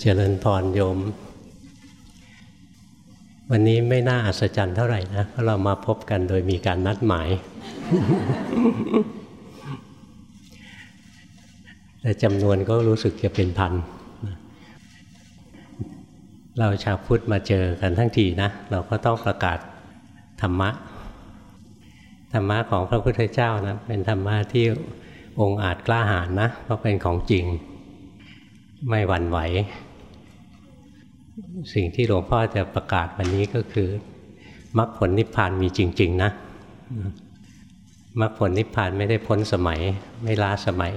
เจริญพรโยม วันนี้ไม่น่าอัศจรรย์เท่าไหร่นะเพราะเรามาพบกันโดยมีการนัดหมาย แต่จำนวนก็รู้สึกจะเป็นพัน เราชาวพุทธมาเจอกันทั้งทีนะ เราก็ต้องประกาศธรรมะ ธรรมะของพระพุทธเจ้านะ เป็นธรรมะที่องค์อาจกล้าหาญนะ เพราะเป็นของจริง ไม่หวั่นไหว สิ่งที่หลวงพ่อจะประกาศวันนี้ก็คือมรรคผลนิพพานมีจริง ๆ นะมรรคผลนิพพานไม่ได้พ้นสมัย ไม่ล้าสมัย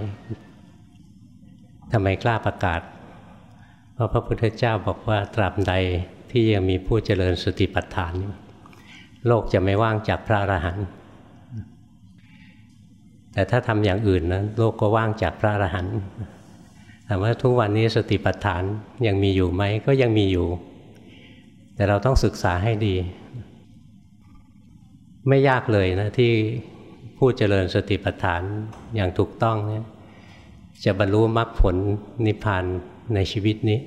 ทำไมกล้าประกาศ เพราะพระพุทธเจ้าบอกว่าตราบใดที่ยังมีผู้เจริญสติปัฏฐานโลกจะไม่ว่างจากพระอรหันต์แต่ถ้าทำอย่างอื่นนะโลกก็ว่างจากพระอรหันต์ ถามว่าทุกวันนี้สติปัฏฐานยังมีอยู่ไหมก็ยังมีอยู่ แต่เราต้องศึกษาให้ดี ไม่ยากเลยนะที่ผู้เจริญสติปัฏฐานอย่างถูกต้องเนี่ยจะบรรลุมรรคผลนิพพานในชีวิตนี้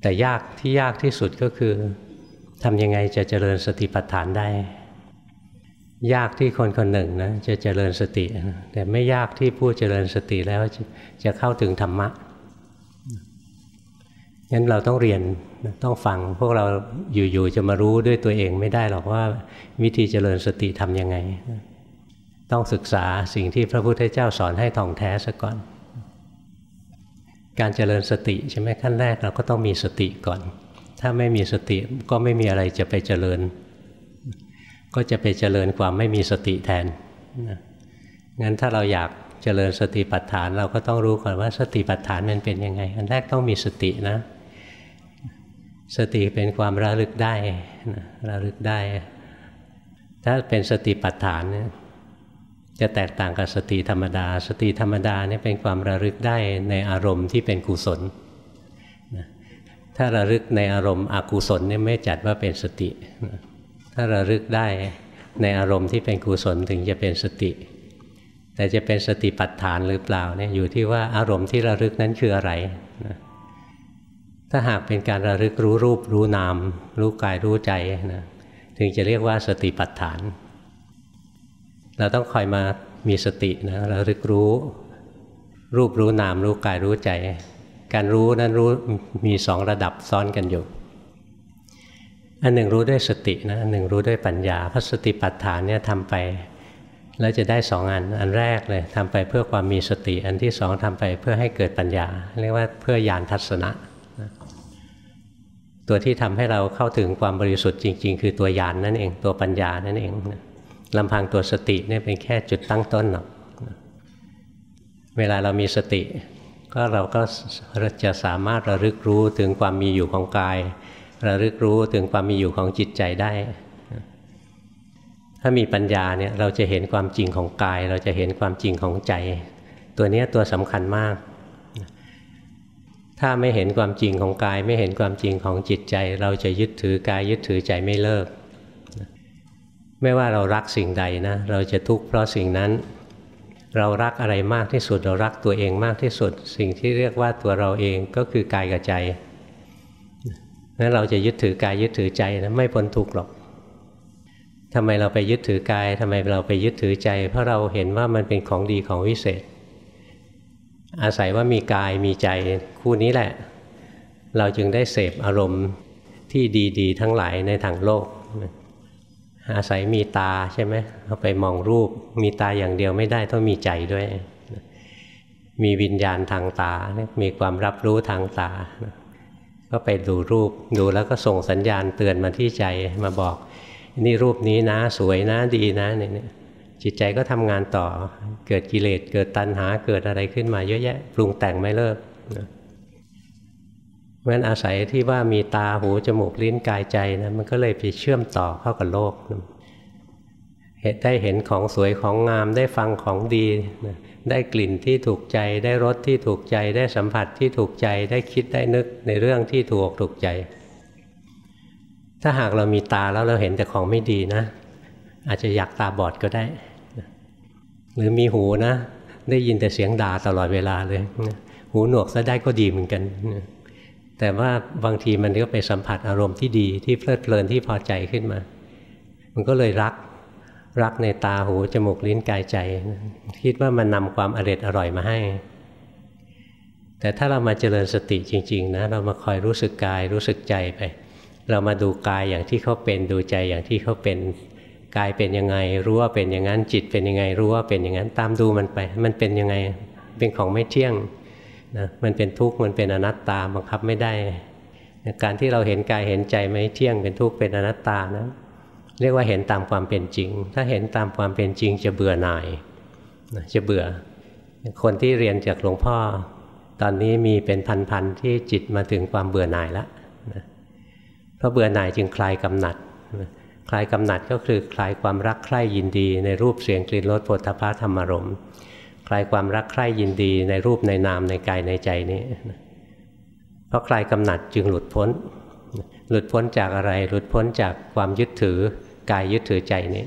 แต่ยากที่ยากที่สุดก็คือทำยังไงจะเจริญสติปัฏฐานได้ ยากที่คนคนหนึ่งนะจะเจริญสติ แต่ไม่ยากที่ผู้เจริญสติแล้วจะเข้าถึงธรรมะงั้นเราต้องเรียนต้องฟังพวกเราอยู่ๆจะมารู้ด้วยตัวเองไม่ได้หรอกว่าวิธีเจริญสติทำยังไง ต้องศึกษาสิ่งที่พระพุทธเจ้าสอนให้ท่องแท้ซะก่อน การเจริญสติใช่ไหมขั้นแรกเราก็ต้องมีสติก่อน ถ้าไม่มีสติก็ไม่มีอะไรจะไปเจริญ ก็จะไปเจริญความไม่มีสติแทนนะงั้นถ้าเราอยากเจริญสติปัฏฐาน เราก็ต้องรู้ก่อนว่าสติปัฏฐานมันเป็นยังไงอันแรกต้องมีสตินะ สติเป็นความระลึกได้นะระลึกได้ ถ้าเป็นสติปัฏฐานเนี่ยจะแตกต่างกับสติธรรมดา สติธรรมดาเนี่ยเป็นความระลึกได้ในอารมณ์ที่เป็นกุศลถ้าระลึกในอารมณ์อกุศลเนี่ยไม่จัดว่าเป็นสตินะ ถ้าระลึกได้ในอารมณ์ที่เป็นกุศลถึงจะเป็นสติ แต่จะเป็นสติปัฏฐานหรือเปล่าเนี่ยอยู่ที่ว่าอารมณ์ที่ระลึกนั้นคืออะไรนะถ้าหากเป็นการระลึกรู้รูปรู้นาม รู้กายรู้ใจนะถึงจะเรียกว่าสติปัฏฐาน เราต้องคอยมามีสตินะระลึกรู้ รูปรู้นาม รู้กายรู้ใจ การรู้นั้นรู้มีสองระดับซ้อนกันอยู่ อันหนึ่งรู้ด้วยสตินะอันหนึ่งรู้ด้วยปัญญาพระสติปัฏฐานเนี่ยทำไป แล้วจะได้สองอันอันแรกเลยทำไปเพื่อความมีสติ อันที่สองทำไปเพื่อให้เกิดปัญญา เรียกว่าเพื่อญาณทัศนะ ตัวที่ทำให้เราเข้าถึงความบริสุทธิ์จริง ๆ คือตัวญาณนนั่นเองตัวปัญญานั่นเองลำพังตัวสติเนี่ยเป็นแค่จุดตั้งต้นหรอกเวลาเรามีสติ ก็เราก็จะสามารถระลึกรู้ถึงความมีอยู่ของกาย ระลึกรู้ถึงความมีอยู่ของจิตใจได้ ถ้ามีปัญญาเนี่ยเราจะเห็นความจริงของกาย เราจะเห็นความจริงของใจ ตัวนี้ตัวสำคัญมาก ถ้าไม่เห็นความจริงของกาย ไม่เห็นความจริงของจิตใจ เราจะยึดถือกายยึดถือใจไม่เลิก ไม่ว่าเรารักสิ่งใดนะ เราจะทุกข์เพราะสิ่งนั้นเรารักอะไรมากที่สุด เรารักตัวเองมากที่สุด สิ่งที่เรียกว่าตัวเราเองก็คือกายกับใจ งั้นเราจะยึดถือกายยึดถือใจนะไม่พ้นทุกข์หรอกทำไมเราไปยึดถือกายทำไมเราไปยึดถือใจ เพราะเราเห็นว่ามันเป็นของดีของวิเศษ อาศัยว่ามีกายมีใจคู่นี้แหละ เราจึงได้เสพอารมณ์ที่ดีๆ ทั้งหลายในทางโลก อาศัยมีตาใช่ไหมเราไปมองรูป มีตาอย่างเดียวไม่ได้ต้องมีใจด้วย มีวิญญาณทางตา มีความรับรู้ทางตา ก็ไปดูรูปดูแล้วก็ส่งสัญญาณเตือนมาที่ใจมาบอก นี่รูปนี้นะสวยนะดีนะเนี่ยจิตใจก็ทำงานต่อเกิดกิเลสเกิดตัณหาเกิดอะไรขึ้นมาเยอะแยะ ปรุงแต่งไม่เลิกเพราะฉะนั้นอาศัยที่ว่ามีตาหูจมูกลิ้นกายใจนะมันก็เลยไปเชื่อมต่อเข้ากับโลกเห็นได้เห็นของสวยของงามได้ฟังของดีนะ ได้กลิ่นที่ถูกใจ ได้รสที่ถูกใจ ได้สัมผัสที่ถูกใจ ได้คิดได้นึกในเรื่องที่ถูกถูกใจ ถ้าหากเรามีตาแล้วเราเห็นแต่ของไม่ดีนะ อาจจะอยากตาบอดก็ได้ หรือมีหูนะ ได้ยินแต่เสียงด่าตลอดเวลาเลย หูหนวกซะได้ก็ดีเหมือนกัน แต่ว่าบางทีมันก็ไปสัมผัสอารมณ์ที่ดีที่เพลิดเพลินที่พอใจขึ้นมา มันก็เลยรัก รักในตาหูจมูกลิ้นกายใจ คิดว่ามันนำความอร็ดอร่อยมาให้ แต่ถ้าเรามาเจริญสติจริง ๆ นะ เรามาคอยรู้สึกกายรู้สึกใจไป เรามาดูกายอย่างที่เขาเป็นดูใจอย่างที่เขาเป็นกายเป็นยังไง รู้ว่าเป็นอย่างนั้นจิตเป็นยังไง รู้ว่าเป็นอย่างนั้นตามดูมันไป มันเป็นยังไงเป็นของไม่เที่ยงนะมันเป็นทุกข์มันเป็นอนัตตาบังคับไม่ได้ การที่เราเห็นกายเห็นใจไม่เที่ยงเป็นทุกข์เป็นอนัตตานะ เรียกว่าเห็นตามความเป็นจริง ถ้าเห็นตามความเป็นจริงจะเบื่อหน่ายจะเบื่อ คนที่เรียนจากหลวงพ่อ ตอนนี้มีเป็นพันๆที่จิตมาถึงความเบื่อหน่ายแล้วเพราะเบื่อหน่ายจึงคลายกำหนัดคลายกำหนัดก็คือคลายความรักใคร่ยินดี ในรูปเสียงกลิ่นรสโผฏฐัพะธรรมรมคลายความรักใคร่ยินดีในรูปในนามในกายในใจนี้เพราะคลายกำหนัดจึงหลุดพ้น หลุดพ้นจากอะไร หลุดพ้นจากความยึดถือกายยึดถือใจนี้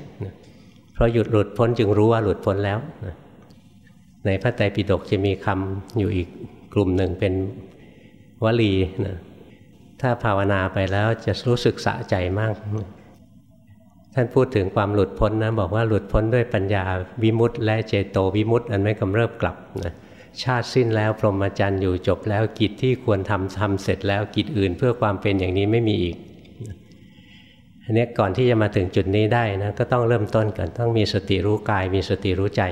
เพราะหยุดหลุดพ้นจึงรู้ว่าหลุดพ้นแล้ว ในพระไตรปิฎกจะมีคำอยู่อีกกลุ่มหนึ่งเป็นวลีนะถ้าภาวนาไปแล้วจะรู้สึกสะใจมาก ท่านพูดถึงความหลุดพ้นนะบอกว่าหลุดพ้นด้วยปัญญาวิมุตต์และเจโตวิมุตต์อันไม่กำเริบกลับนะ ชาติสิ้นแล้ว พรหมจรรย์อยู่จบแล้วกิจที่ควรทำทำเสร็จแล้วกิจอื่นเพื่อความเป็นอย่างนี้ไม่มีอีกอันนี้ก่อนที่จะมาถึงจุดนี้ได้นะก็ต้องเริ่มต้นกันต้องมีสติรู้กาย มีสติรู้ใจ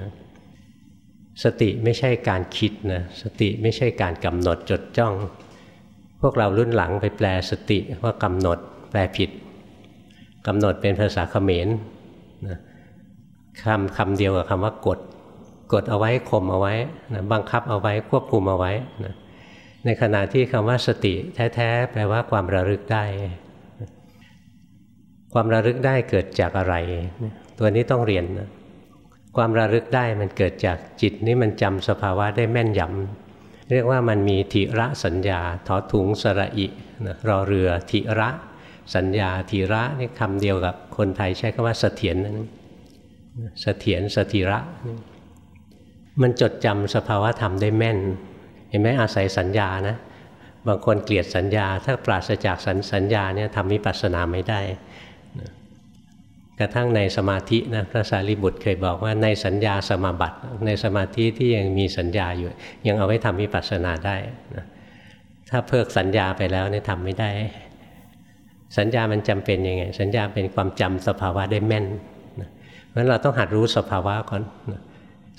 นะสติไม่ใช่การคิดนะสติไม่ใช่การกำหนดจดจ้อง พวกเรารุ่นหลังไปแปลสติว่ากำหนดแปลผิดกำหนดเป็นภาษาเขมรนะคำคำเดียวกับคำว่ากด กดเอาไว้ข่มเอาไว้นะบังคับเอาไว้ควบคุมเอาไว้นะในขณะที่คำว่าสติแท้ๆแปลว่าความระลึกได้ ความระลึกได้เกิดจากอะไร ตัวนี้ต้องเรียนนะความระลึกได้มันเกิดจากจิตนี่มันจำสภาวะได้แม่นยำเรียกว่ามันมีทิระสัญญาถอถุงสระอินะรอเรือทิระสัญญาธีระนี่คำเดียวกับคนไทยใช้คำว่าเสถียรนั้นเสถียรสถิระ มันจดจำสภาวะธรรมได้แม่น เห็นไหมอาศัยสัญญานะ บางคนเกลียดสัญญา ถ้าปราศจากสัญสัญญาเนี่ยทำมิปัสสนาไม่ได้กระทั่งในสมาธินะพระสารีบุตรเคยบอกว่าในสัญญาสมาบัติในสมาธิที่ยังมีสัญญาอยู่ ยังเอาไว้ทำมิปัสสนาได้นะถ้าเพิกสัญญาไปแล้วเนี่ยทำไม่ได้ สัญญามันจำเป็นยังไง สัญญาเป็นความจำสภาวะได้แม่นเพราะฉะนั้นเราต้องหัดรู้สภาวะก่อน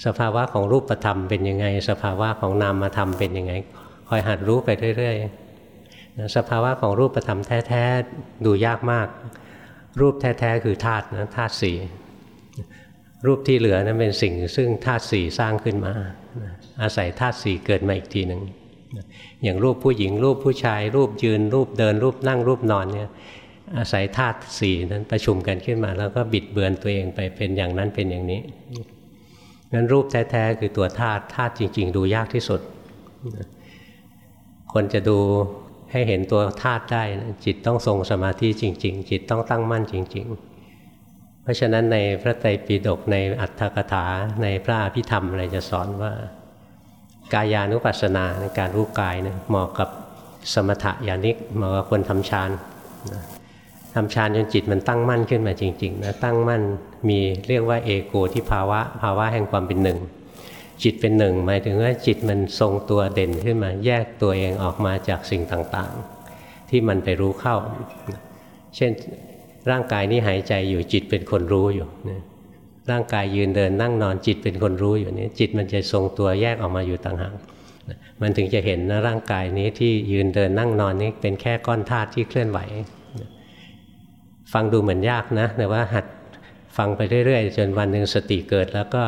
สภาวะของรูปธรรมเป็นยังไง สภาวะของนามธรรมเป็นยังไง คอยหัดรู้ไปเรื่อยๆสภาวะของรูปธรรมแท้ๆดูยากมาก รูปแท้ๆคือธาตุนะธาตุสี่รูปที่เหลือนั้นเป็นสิ่งซึ่งธาตุสี่สร้างขึ้นมา อาศัยธาตุสี่เกิดมาอีกทีหนึ่งอย่างรูปผู้หญิงรูปผู้ชาย รูปยืน รูปเดิน รูปนั่งรูปนอนเนี่ยอาศัยธาตุสี่นั้นประชุมกันขึ้นมา แล้วก็บิดเบือนตัวเองไปเป็นอย่างนั้นเป็นอย่างนี้ งั้นรูปแท้ๆคือตัวธาตุธาตุจริง ๆ ดูยากที่สุด คนจะดูให้เห็นตัวธาตุได้จิตต้องทรงสมาธิจริง ๆ จิตต้องตั้งมั่นจริง ๆ เพราะฉะนั้นในพระไตรปิฎกในอัตถกถาในพระอภิธรรมอะไรจะสอนว่า กายานุปัสสนาในการรู้กายเนี่ยเหมาะกับสมถะญาณิกเหมาะกับคนทำฌาน ทำฌานจนจิตมันตั้งมั่นขึ้นมาจริงๆนะตั้งมั่นมีเรียกว่าเอโกที่ภาวะ ภาวะแห่งความเป็นหนึ่ง จิตเป็นหนึ่งหมายถึงว่าจิตมันทรงตัวเด่นขึ้นมา แยกตัวเองออกมาจากสิ่งต่างๆ ที่มันไปรู้เข้า เช่นร่างกายนี้หายใจอยู่จิตเป็นคนรู้อยู่ร่างกายยืนเดินนั่งนอนจิตเป็นคนรู้อยู่นี้จิตมันจะทรงตัวแยกออกมาอยู่ต่างหากมันถึงจะเห็นนะร่างกายนี้ที่ยืนเดินนั่งนอนนี้เป็นแค่ก้อนธาตุที่เคลื่อนไหว ฟังดูเหมือนยากนะ แต่ว่าหัดฟังไปเรื่อยๆ จนวันหนึ่งสติเกิด แล้วก็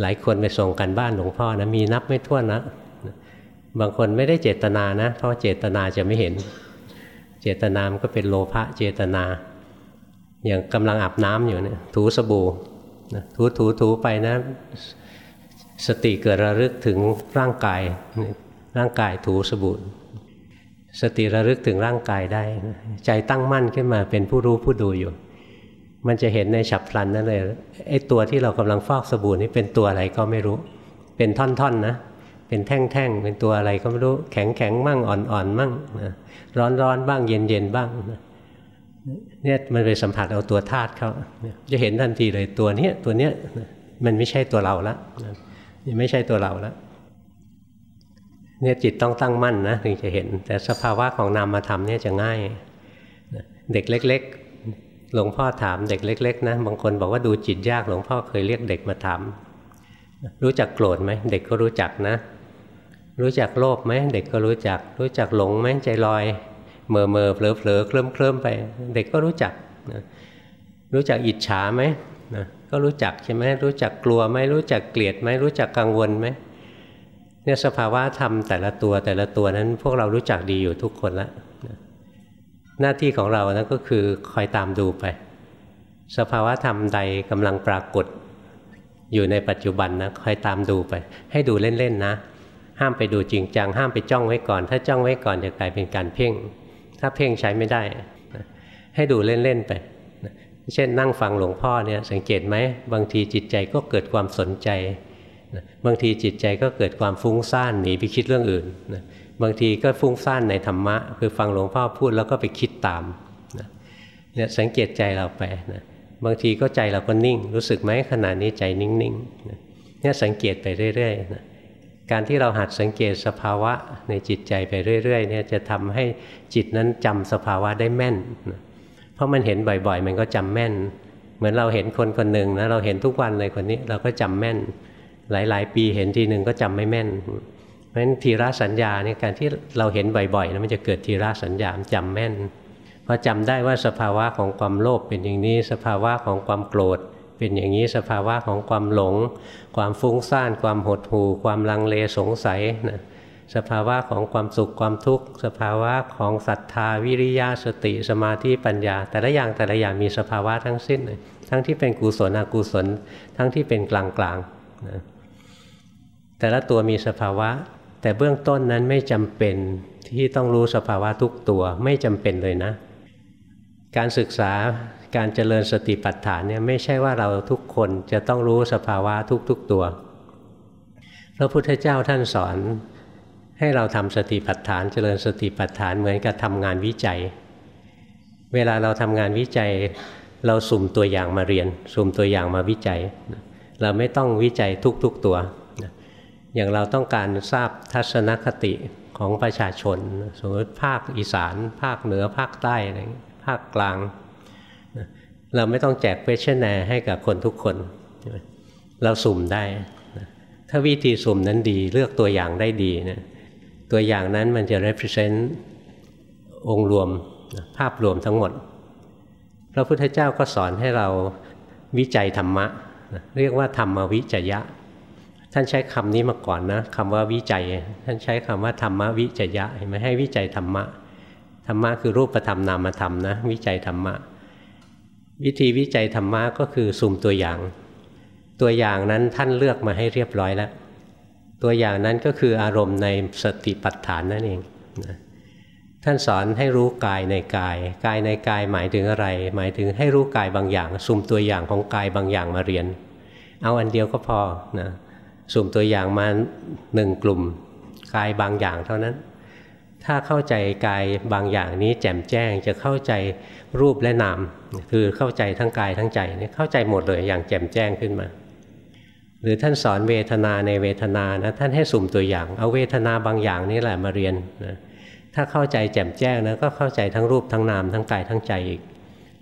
หลายคนไปส่งกันบ้านหลวงพ่อนะมีนับไม่ถ้วนนะบางคนไม่ได้เจตนานะ เพราะเจตนาจะไม่เห็น เจตนามันก็เป็นโลภะเจตนา อย่างกำลังอาบน้ำอยู่เนี่ยถูสบู่ถูถูถูไปนะ สติเกิดระลึกถึงร่างกายร่างกายถูสบู่ สติระลึกถึงร่างกายได้ ใจตั้งมั่นขึ้นมาเป็นผู้รู้ผู้ดูอยู่ มันจะเห็นในฉับพลันนั่นเลยไอ้ตัวที่เรากำลังฟอกสบู่นี้เป็นตัวอะไรก็ไม่รู้ เป็นท่อนๆนนะเป็นแท่งๆเป็นตัวอะไรก็ไม่รู้แข็งๆมั่งอ่อนๆมั่งร้อนๆบ้างเย็นๆบ้างเนี่ยมันไปสัมผัสเอาตัวธาตุเขาจะเห็นทันทีเลยตัวเนี้ยตัวเนี้ยมันไม่ใช่ตัวเราละมันไม่ใช่ตัวเราและ เนี่ยจิตต้องตั้งมั่นนะถึงจะเห็น แต่สภาวะของนามธรรมเนี่ยจะง่าย เด็กเล็ก ๆ หลวงพ่อถามเด็กเล็ก ๆ นะบางคนบอกว่าดูจิตยากหลวงพ่อเคยเรียกเด็กมาถามรู้จักโกรธไหมเด็กก็รู้จักนะ รู้จักโลภไหมเด็กก็รู้จัก รู้จักหลงไหมใจลอยเมื่อเมื่อเผลอเผลอเคลิ้มเคลิ้มไป เด็กก็รู้จักนะรู้จักอิจฉาไหมนะก็รู้จักใช่ไหมรู้จักกลัวไหมรู้จักเกลียดไหมรู้จักกังวลไหม เนี่ยสภาวะธรรมแต่ละตัวแต่ละตัวนั้นพวกเรารู้จักดีอยู่ทุกคนล้วหน้าที่ของเรานะก็คือคอยตามดูไป สภาวะธรรมใดกำลังปรากฏ อยู่ในปัจจุบันนะคอยตามดูไป ให้ดูเล่นๆนะ ห้ามไปดูจริงจังห้ามไปจ้องไว้ก่อน ถ้าจ้องไว้ก่อนจะกลายเป็นการเพ่ง ถ้าเพ่งใช้ไม่ได้ ให้ดูเล่นๆไปเช่นนั่งฟังหลวงพ่อเนี่ยสังเกตไหมบางทีจิตใจก็เกิดความสนใจ บางทีจิตใจก็เกิดความฟุ้งซ่านหนีไปคิดเรื่องอื่นบางทีก็ฟุ้งซ่านในธรรมะ คือฟังหลวงพ่อพูดแล้วก็ไปคิดตามเนี่ยสังเกตใจเราไปนะบางทีก็ใจเราก็นิ่ง รู้สึกไหมขณะนี้ใจนิ่งๆเนี่ยสังเกตไปเรื่อยๆนะการที่เราหัดสังเกตสภาวะในจิตใจไปเรื่อยๆเนี่ยจะทำให้จิตนั้นจำสภาวะได้แม่นนะเพราะมันเห็นบ่อยๆ มันก็จำแม่น เหมือนเราเห็นคนคนหนึ่งนะเราเห็นทุกวันเลยคนนี้เราก็จำแม่น หลาย ๆ ปีเห็นทีหนึ่งก็จำไม่แม่น เพราะฉะนั้นทีระสัญญาเนี่ยการที่เราเห็นบ่อยๆนะมันจะเกิดทีระสัญญาจำแม่นพอจำได้ว่าสภาวะของความโลภเป็นอย่างนี้ สภาวะของความโกรธ เป็นอย่างนี้สภาวะของความหลง ความฟุ้งซ่าน ความหดหู่ ความลังเลสงสัยนะสภาวะของความสุขความทุกข์ สภาวะของศรัทธาวิริยะสติสมาธิปัญญา แต่ละอย่างแต่ละอย่างมีสภาวะทั้งสิ้นเลยทั้งที่เป็นกุศลอกุศล ทั้งที่เป็นกลางกลางนะ แต่ละตัวมีสภาวะ แต่เบื้องต้นนั้นไม่จำเป็นที่ต้องรู้สภาวะทุกตัวไม่จำเป็นเลยนะ การศึกษาการเจริญสติปัฏฐานเนี่ยไม่ใช่ว่าเราทุกคนจะต้องรู้สภาวะทุกๆตัวพระพุทธเจ้าท่านสอนให้เราทำสติปัฏฐาน เจริญสติปัฏฐานเหมือนกับทำงานวิจัย เวลาเราทำงานวิจัย เราสุ่มตัวอย่างมาเรียน สุ่มตัวอย่างมาวิจัย เราไม่ต้องวิจัยทุกๆตัว อย่างเราต้องการทราบทัศนคติของประชาชน สมมติภาคอีสาน ภาคเหนือภาคใต้อะไรภาคกลาง เราไม่ต้องแจกเ q u e s t i o n a ให้กับคนทุกคน เราสุ่มได้ ถ้าวิธีสุ่มนั้นดีเลือกตัวอย่างได้ดีนะตัวอย่างนั้นมันจะ represent องค์รวมภาพรวมทั้งหมด พระพุทธเจ้าก็สอนให้เราวิจัยธรรมะ เรียกว่าธรรมวิจยะ ท่านใช้คำนี้มาก่อนนะคำว่าวิจัย ท่านใช้คำว่าธรรมวิจยะเห็นไหมให้วิจัยธรรมะธรรมะคือรูปธรรมนามธรรมนะวิจัยธรรมะ วิธีวิจัยธรรมะก็คือสุ่มตัวอย่าง ตัวอย่างนั้นท่านเลือกมาให้เรียบร้อยแล้ว ตัวอย่างนั้นก็คืออารมณ์ในสติปัฏฐานนั่นเองนะท่านสอนให้รู้กายในกาย กายในกายหมายถึงอะไร หมายถึงให้รู้กายบางอย่างสุ่มตัวอย่างของกายบางอย่างมาเรียน เอาอันเดียวก็พอนะ สุ่มตัวอย่างมาหนึ่งกลุ่มกายบางอย่างเท่านั้น ถ้าเข้าใจกายบางอย่างนี้แจ่มแจ้งจะเข้าใจรูปและนาม คือเข้าใจทั้งกายทั้งใจเนี่ยเข้าใจหมดเลยอย่างแจ่มแจ้งขึ้นมา หรือท่านสอนเวทนาในเวทนานะท่านให้สุ่มตัวอย่าง เอาเวทนาบางอย่างนี่แหละมาเรียนนะถ้าเข้าใจแจ่มแจ้งนะก็เข้าใจทั้งรูปทั้งนามทั้งกายทั้งใจอีก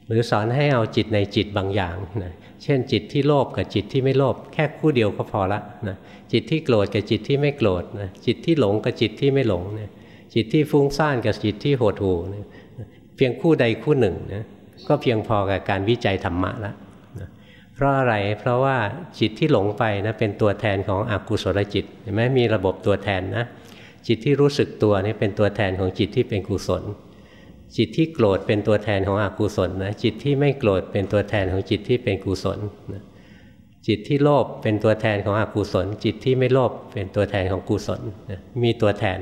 หรือสอนให้เอาจิตในจิตบางอย่างนะ เช่นจิตที่โลภกับจิตที่ไม่โลภแค่คู่เดียวก็พอละนะจิตที่โกรธกับจิตที่ไม่โกรธนะจิตที่หลงกับจิตที่ไม่หลงเนี่ยจิตที่ฟุ้งซ่านกับจิตที่โหดหู่เพียงคู่ใดคู่หนึ่งนะก็เพียงพอกับการวิจัยธรรมะแล้วเพราะอะไรเพราะว่าจิตที่หลงไปนะเป็นตัวแทนของอกุศลจิตเห็นไหมมีระบบตัวแทนนะจิตที่รู้สึกตัวนี่เป็นตัวแทนของจิตที่เป็นกุศล จิตที่โกรธเป็นตัวแทนของอกุศลนะจิตที่ไม่โกรธเป็นตัวแทนของจิตที่เป็นกุศลจิตที่โลภเป็นตัวแทนของอกุศล จิตที่ไม่โลภเป็นตัวแทนของกุศลมีตัวแทน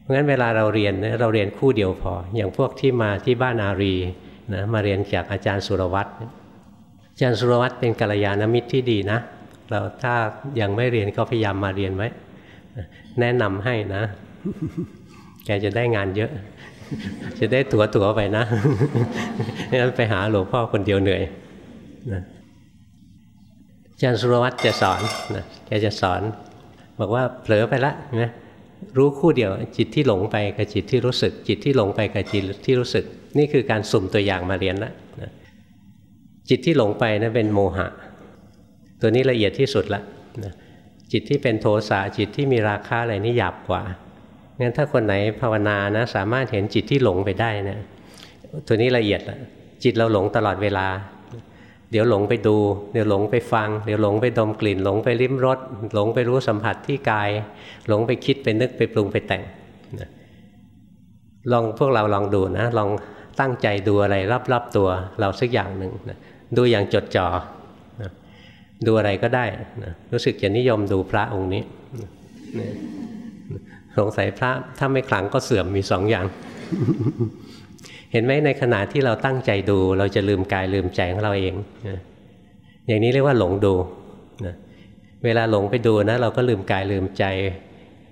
เพราะงั้นเวลาเราเรียนเราเรียนคู่เดียวพอ อย่างพวกที่มาที่บ้านอารีนะมาเรียนจากอาจารย์สุรวัตรอาจารย์สุรวัตรเป็นกัลยาณมิตรที่ดีนะ เราถ้ายังไม่เรียนก็พยายามมาเรียนไว้ แนะนำให้นะ แกจะได้งานเยอะ จะได้ตัวตัวไปนะงั้นไปหาหลวงพ่อคนเดียวเหนื่อยนะอาจารย์สุรวัตรจะสอนนะแกจะสอน บอกว่าเผลอไปละนะรู้คู่เดียวจิตที่หลงไปกับจิตที่รู้สึก จิตที่หลงไปกับจิตที่รู้สึก นี่คือการสุ่มตัวอย่างมาเรียนแล้วนะจิตที่หลงไปนะั้นเป็นโมหะ ตัวนี้ละเอียดที่สุดละนะจิตที่เป็นโทสะจิตที่มีราคะอะไรนี่หยาบกว่า งั้นถ้าคนไหนภาวนานะสามารถเห็นจิตที่หลงไปได้นะตัวนี้ละเอียดละจิตเราหลงตลอดเวลา เดี๋ยวหลงไปดู เดี๋ยวหลงไปฟัง เดี๋ยวหลงไปดมกลิ่น หลงไปลิ้มรสหลงไปรู้สัมผัสที่กาย หลงไปคิดไปนึกไปปรุงไปแต่งลองพวกเราลองดูนะ ลองตั้งใจดูอะไรรอบๆตัวเราสักอย่างหนึ่งนะดูอย่างจดจ่อดูอะไรก็ได้นะรู้สึกจะนิยมดูพระองค์นี้ สงสัยพระถ้าไม่ขลังก็เสื่อมมีสองอย่าง เห็นไหมในขณะที่เราตั้งใจดู เราจะลืมกายลืมใจของเราเองอย่างนี้เรียกว่าหลงดูเวลาหลงไปดูนะ เราก็ลืมกายลืมใจ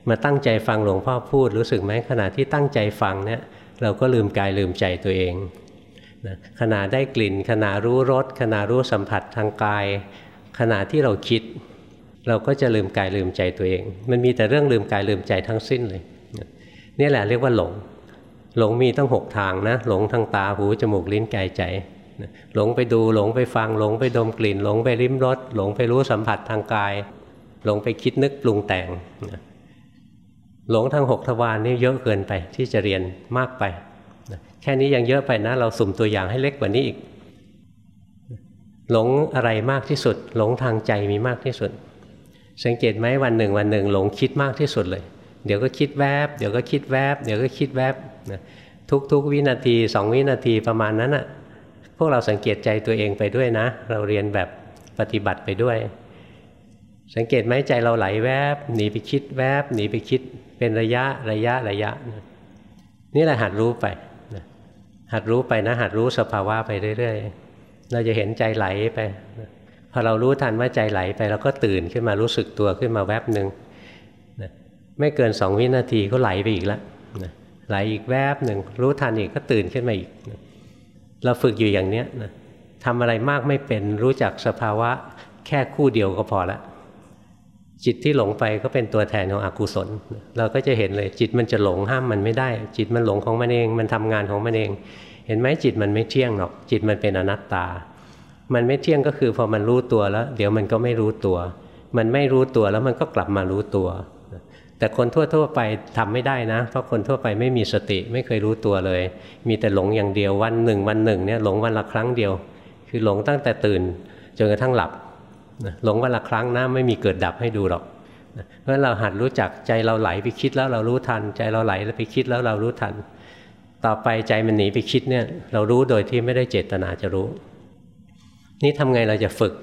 มาตั้งใจฟังหลวงพ่อพูดรู้สึกไหมขณะที่ตั้งใจฟังเนี่ยเราก็ลืมกายลืมใจตัวเองขณะได้กลิ่นขณะรู้รสขณะรู้สัมผัสทางกาย ขณะที่เราคิด เราก็จะลืมกายลืมใจตัวเอง มันมีแต่เรื่องลืมกายลืมใจทั้งสิ้นเลยนี่แหละเรียกว่าหลง หลงมีตั้งหกทางนะ หลงทางตาหูจมูกลิ้นกายใจหลงไปดูหลงไปฟังหลงไปดมกลิ่น หลงไปริมรสหลงไปรู้สัมผัสทางกาย หลงไปคิดนึกปรุงแต่งหลงทางหกทวารนี่เยอะเกินไปที่จะเรียนมากไปแค่นี้ยังเยอะไปนะ เราสุ่มตัวอย่างให้เล็กกว่านี้อีก หลงอะไรมากที่สุด หลงทางใจมีมากที่สุด สังเกตไหมวันหนึ่งวันหนึ่งหลงคิดมากที่สุดเลย เดี๋ยวก็คิดแวบ เดี๋ยวก็คิดแวบ เดี๋ยวก็คิดแวบนะทุกๆวินาทีสองวินาทีประมาณนั้นอะพวกเราสังเกตใจตัวเองไปด้วยนะ เราเรียนแบบปฏิบัติไปด้วย สังเกตไหมใจเราไหลแวบหนีไปคิดแวบหนีไปคิดเป็นระยะระยะระยะ นี่แหละหัดรู้ไปหัดรู้ไปนะหัดรู้สภาวะไปเรื่อยๆ เราจะเห็นใจไหลไป พอเรารู้ทันว่าใจไหลไปเราก็ตื่นขึ้นมารู้สึกตัวขึ้นมาแวบหนึ่งนะไม่เกินสองวินาทีก็ไหลไปอีกแล้วนะไหลอีกแวบหนึ่งรู้ทันอีกก็ตื่นขึ้นมาอีกนะเราฝึกอยู่อย่างเนี้ยนะทำอะไรมากไม่เป็นรู้จักสภาวะแค่คู่เดียวก็พอละจิตที่หลงไปก็เป็นตัวแทนของอกุศล เราก็จะเห็นเลยจิตมันจะหลงห้ามมันไม่ได้ จิตมันหลงของมันเอง มันทำงานของมันเอง เห็นไหมจิตมันไม่เที่ยงหรอก จิตมันเป็นอนัตตา มันไม่เที่ยงก็คือพอมันรู้ตัวแล้ว เดี๋ยวมันก็ไม่รู้ตัว มันไม่รู้ตัวแล้วมันก็กลับมารู้ตัว แต่คนทั่วๆไปทำไม่ได้นะ เพราะคนทั่วไปไม่มีสติไม่เคยรู้ตัวเลย มีแต่หลงอย่างเดียววันหนึ่งวันหนึ่งเนี่ยหลงวันละครั้งเดียว คือหลงตั้งแต่ตื่นจนกระทั่งหลับหลงวันละครั้งนะไม่มีเกิดดับให้ดูหรอกเพราะเราหัดรู้จักใจเราไหลไปคิดแล้วเรารู้ทัน ใจเราไหลไปคิดแล้วเรารู้ทัน ต่อไปใจมันหนีไปคิดเนี่ยเรารู้โดยที่ไม่ได้เจตนาจะรู้ นี่ทำไงเราจะฝึก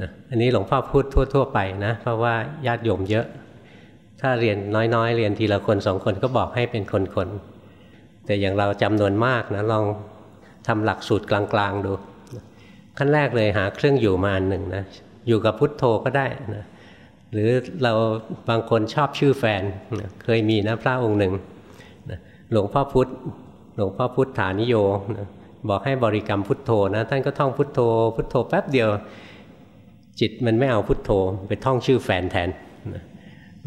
นะอันนี้หลวงพ่อพูดทั่ว ๆ ไปนะเพราะว่าญาติโยมเยอะ ถ้าเรียนน้อยๆ เรียนทีละคนสองคนก็บอกให้เป็นคนๆแต่อย่างเราจำนวนมากนะลองทำหลักสูตรกลางๆดูขั้นแรกเลยหาเครื่องอยู่มาอันหนึ่งนะอยู่กับพุทโธก็ได้นะหรือเราบางคนชอบชื่อแฟนนะเคยมีนะพระองค์หนึ่งนะหลวงพ่อพุธหลวงพ่อพุทธานิโยนะ บอกให้บริกรรมพุทโธนะท่านก็ท่องพุทโธ พุทโธแป๊บเดียว จิตมันไม่เอาพุทโธ ไปท่องชื่อแฟนแทน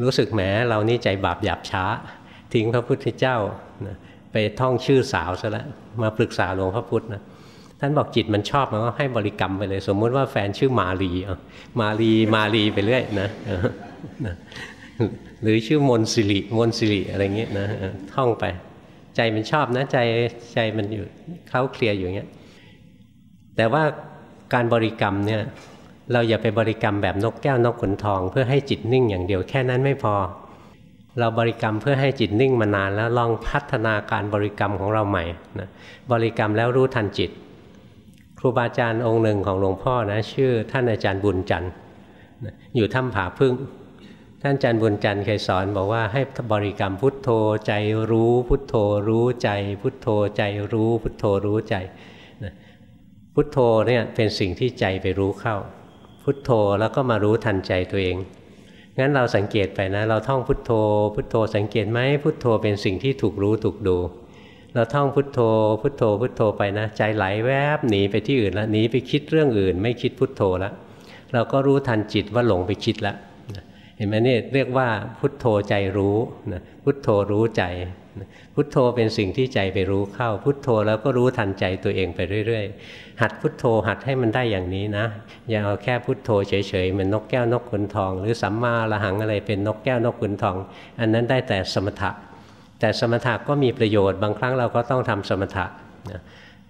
รู้สึกแหมเรานี่ใจบาปหยาบช้า ทิ้งพระพุทธเจ้าไปท่องชื่อสาวซะแล้วมาปรึกษาหลวงพระพุทธนะท่านบอกจิตมันชอบมันก็ให้บริกรรมไปเลย สมมุติว่าแฟนชื่อมาลีมาลีมาลีไปเรื่อยนะหรือชื่อมนสิริมนสิริอะไรเงี้ยนะท่องไป ใจมันชอบนะใจใจมันอยู่เขาเคลียร์อยู่เงี้ยแต่ว่าการบริกรรมเนี่ยเราอย่าไปบริกรรมแบบนกแก้วนกขนทอง เพื่อให้จิตนิ่งอย่างเดียวแค่นั้นไม่พอ เราบริกรรมเพื่อให้จิตนิ่งมานานแล้วลองพัฒนาการบริกรรมของเราใหม่นะบริกรรมแล้วรู้ทันจิต ครูบาอาจารย์องค์หนึ่งของหลวงพ่อนะชื่อท่านอาจารย์บุญจันทร์อยู่ถ้ำผาพึ่ง ท่านอาจารย์บุญจันทร์เคยสอนบอกว่าให้บริกรรมพุทโธใจรู้พุทโธรู้ใจ พุทโธใจรู้พุทโธรู้ใจพุทโธเนี่ยเป็นสิ่งที่ใจไปรู้เข้า พุทโธแล้วก็มารู้ทันใจตัวเองงั้นเราสังเกตไปนะ เราท่องพุทโธ พุทโธสังเกตไหมพุทโธเป็นสิ่งที่ถูกรู้ถูกดู เราท่องพุทโธ พุทโธ พุทโธไปนะ ใจไหลแวบหนีไปที่อื่นแล้วหนีไปคิดเรื่องอื่น ไม่คิดพุทโธแล้วเราก็รู้ทันจิตว่าหลงไปคิดแล้ว เห็นไหมนี่เรียกว่าพุทโธใจรู้นะพุทโธรู้ใจ พุทโธเป็นสิ่งที่ใจไปรู้เข้า พุทโธแล้วก็รู้ทันใจตัวเองไปเรื่อย ๆ หัดพุทโธหัดให้มันได้อย่างนี้นะ อย่าเอาแค่พุทโธเฉยๆเหมือนนกแก้วนกขุนทอง หรือสัมมาละหังอะไรเป็นนกแก้วนกขุนทอง อันนั้นได้แต่สมถะ แต่สมถะก็มีประโยชน์บางครั้งเราก็ต้องทำสมถะนะ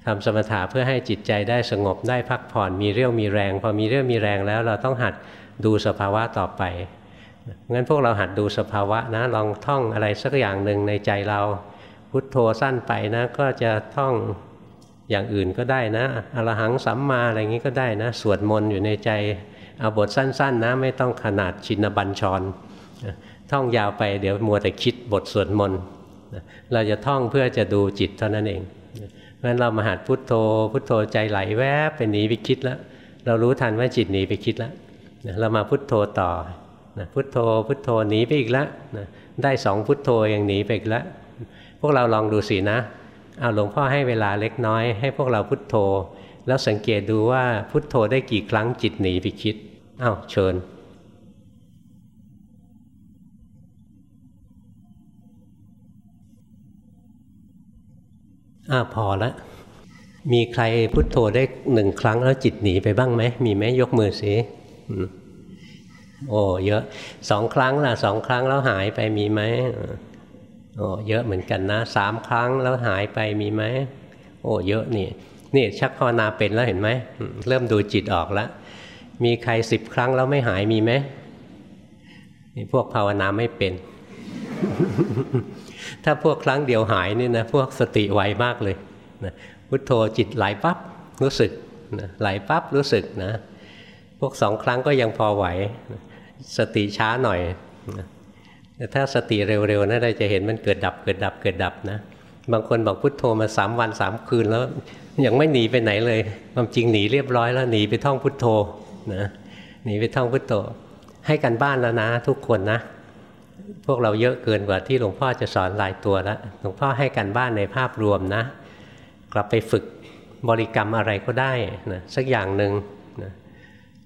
ทำสมถะเพื่อให้จิตใจได้สงบได้พักผ่อนมีเรี่ยวมีแรง พอมีเรี่ยวมีแรงแล้วเราต้องหัดดูสภาวะต่อไป งั้นพวกเราหัดดูสภาวะนะ ลองท่องอะไรสักอย่างหนึ่งในใจเรา พุทโธสั้นไปนะ ก็จะท่องอย่างอื่นก็ได้นะอรหังสัมมาอะไรอย่างนี้ก็ได้นะ สวดมนต์อยู่ในใจ เอาบทสั้น ๆ นะ ไม่ต้องขนาดชินบัญชร ท่องยาวไปเดี๋ยวมัวแต่คิดบทสวดมนต์เราจะท่องเพื่อจะดูจิตเท่านั้นเองเพราะนั้นเรามาหัดพุทโธ พุทโธใจไหลแวบไปหนีไปคิดแล้ว เรารู้ทันว่าจิตหนีไปคิดแล้วเรามาพุทโธต่อ นะพุทโธ พุทโธหนีไปอีกแล้วนะได้สองพุทโธยังหนีไปอีกแล้วพวกเราลองดูสินะเอาหลวงพ่อให้เวลาเล็กน้อยให้พวกเราพุทโธ แล้วสังเกตดูว่าพุทโธได้กี่ครั้งจิตหนีไปคิดอ้าวเชิญอ้าพอแล้วมีใครพุทโธได้หนึ่งครั้งแล้วจิตหนีไปบ้างไหม มีไหมยกมือสิ โอ้เยอะสองครั้งล่ะสองครั้งแล้วหายไปมีไหมโอ้เยอะเหมือนกันนะสามครั้งแล้วหายไปมีไหมโอ้เยอะนี่นี่ชักภาวนาเป็นแล้วเห็นไหมเริ่มดูจิตออกแล้วมีใครสิบครั้งแล้วไม่หายมีไหมนี่พวกภาวนาไม่เป็น ถ้าพวกครั้งเดียวหายนี่นะพวกสติไวมากเลยนะพุทโธจิตไหลปั๊บรู้สึกนะไหลปั๊บรู้สึกนะ พวกสองครั้งก็ยังพอไหว สติช้าหน่อยแต่ถ้าสติเร็วๆนะเราจะเห็นมันเกิดดับเกิดดับเกิดดับนะบางคนบอกพุทโธมาสามวันสามคืนแล้วยังไม่หนีไปไหนเลยความจริงหนีเรียบร้อยแล้วหนีไปท่องพุทโธนะหนีไปท่องพุทโธให้กันบ้านแล้วนะ ทุกคนนะ พวกเราเยอะเกินกว่าที่หลวงพ่อจะสอนลายตัวแล้วหลวงพ่อให้กันบ้านในภาพรวมนะ กลับไปฝึกบริกรรมอะไรก็ได้นะสักอย่างหนึ่ง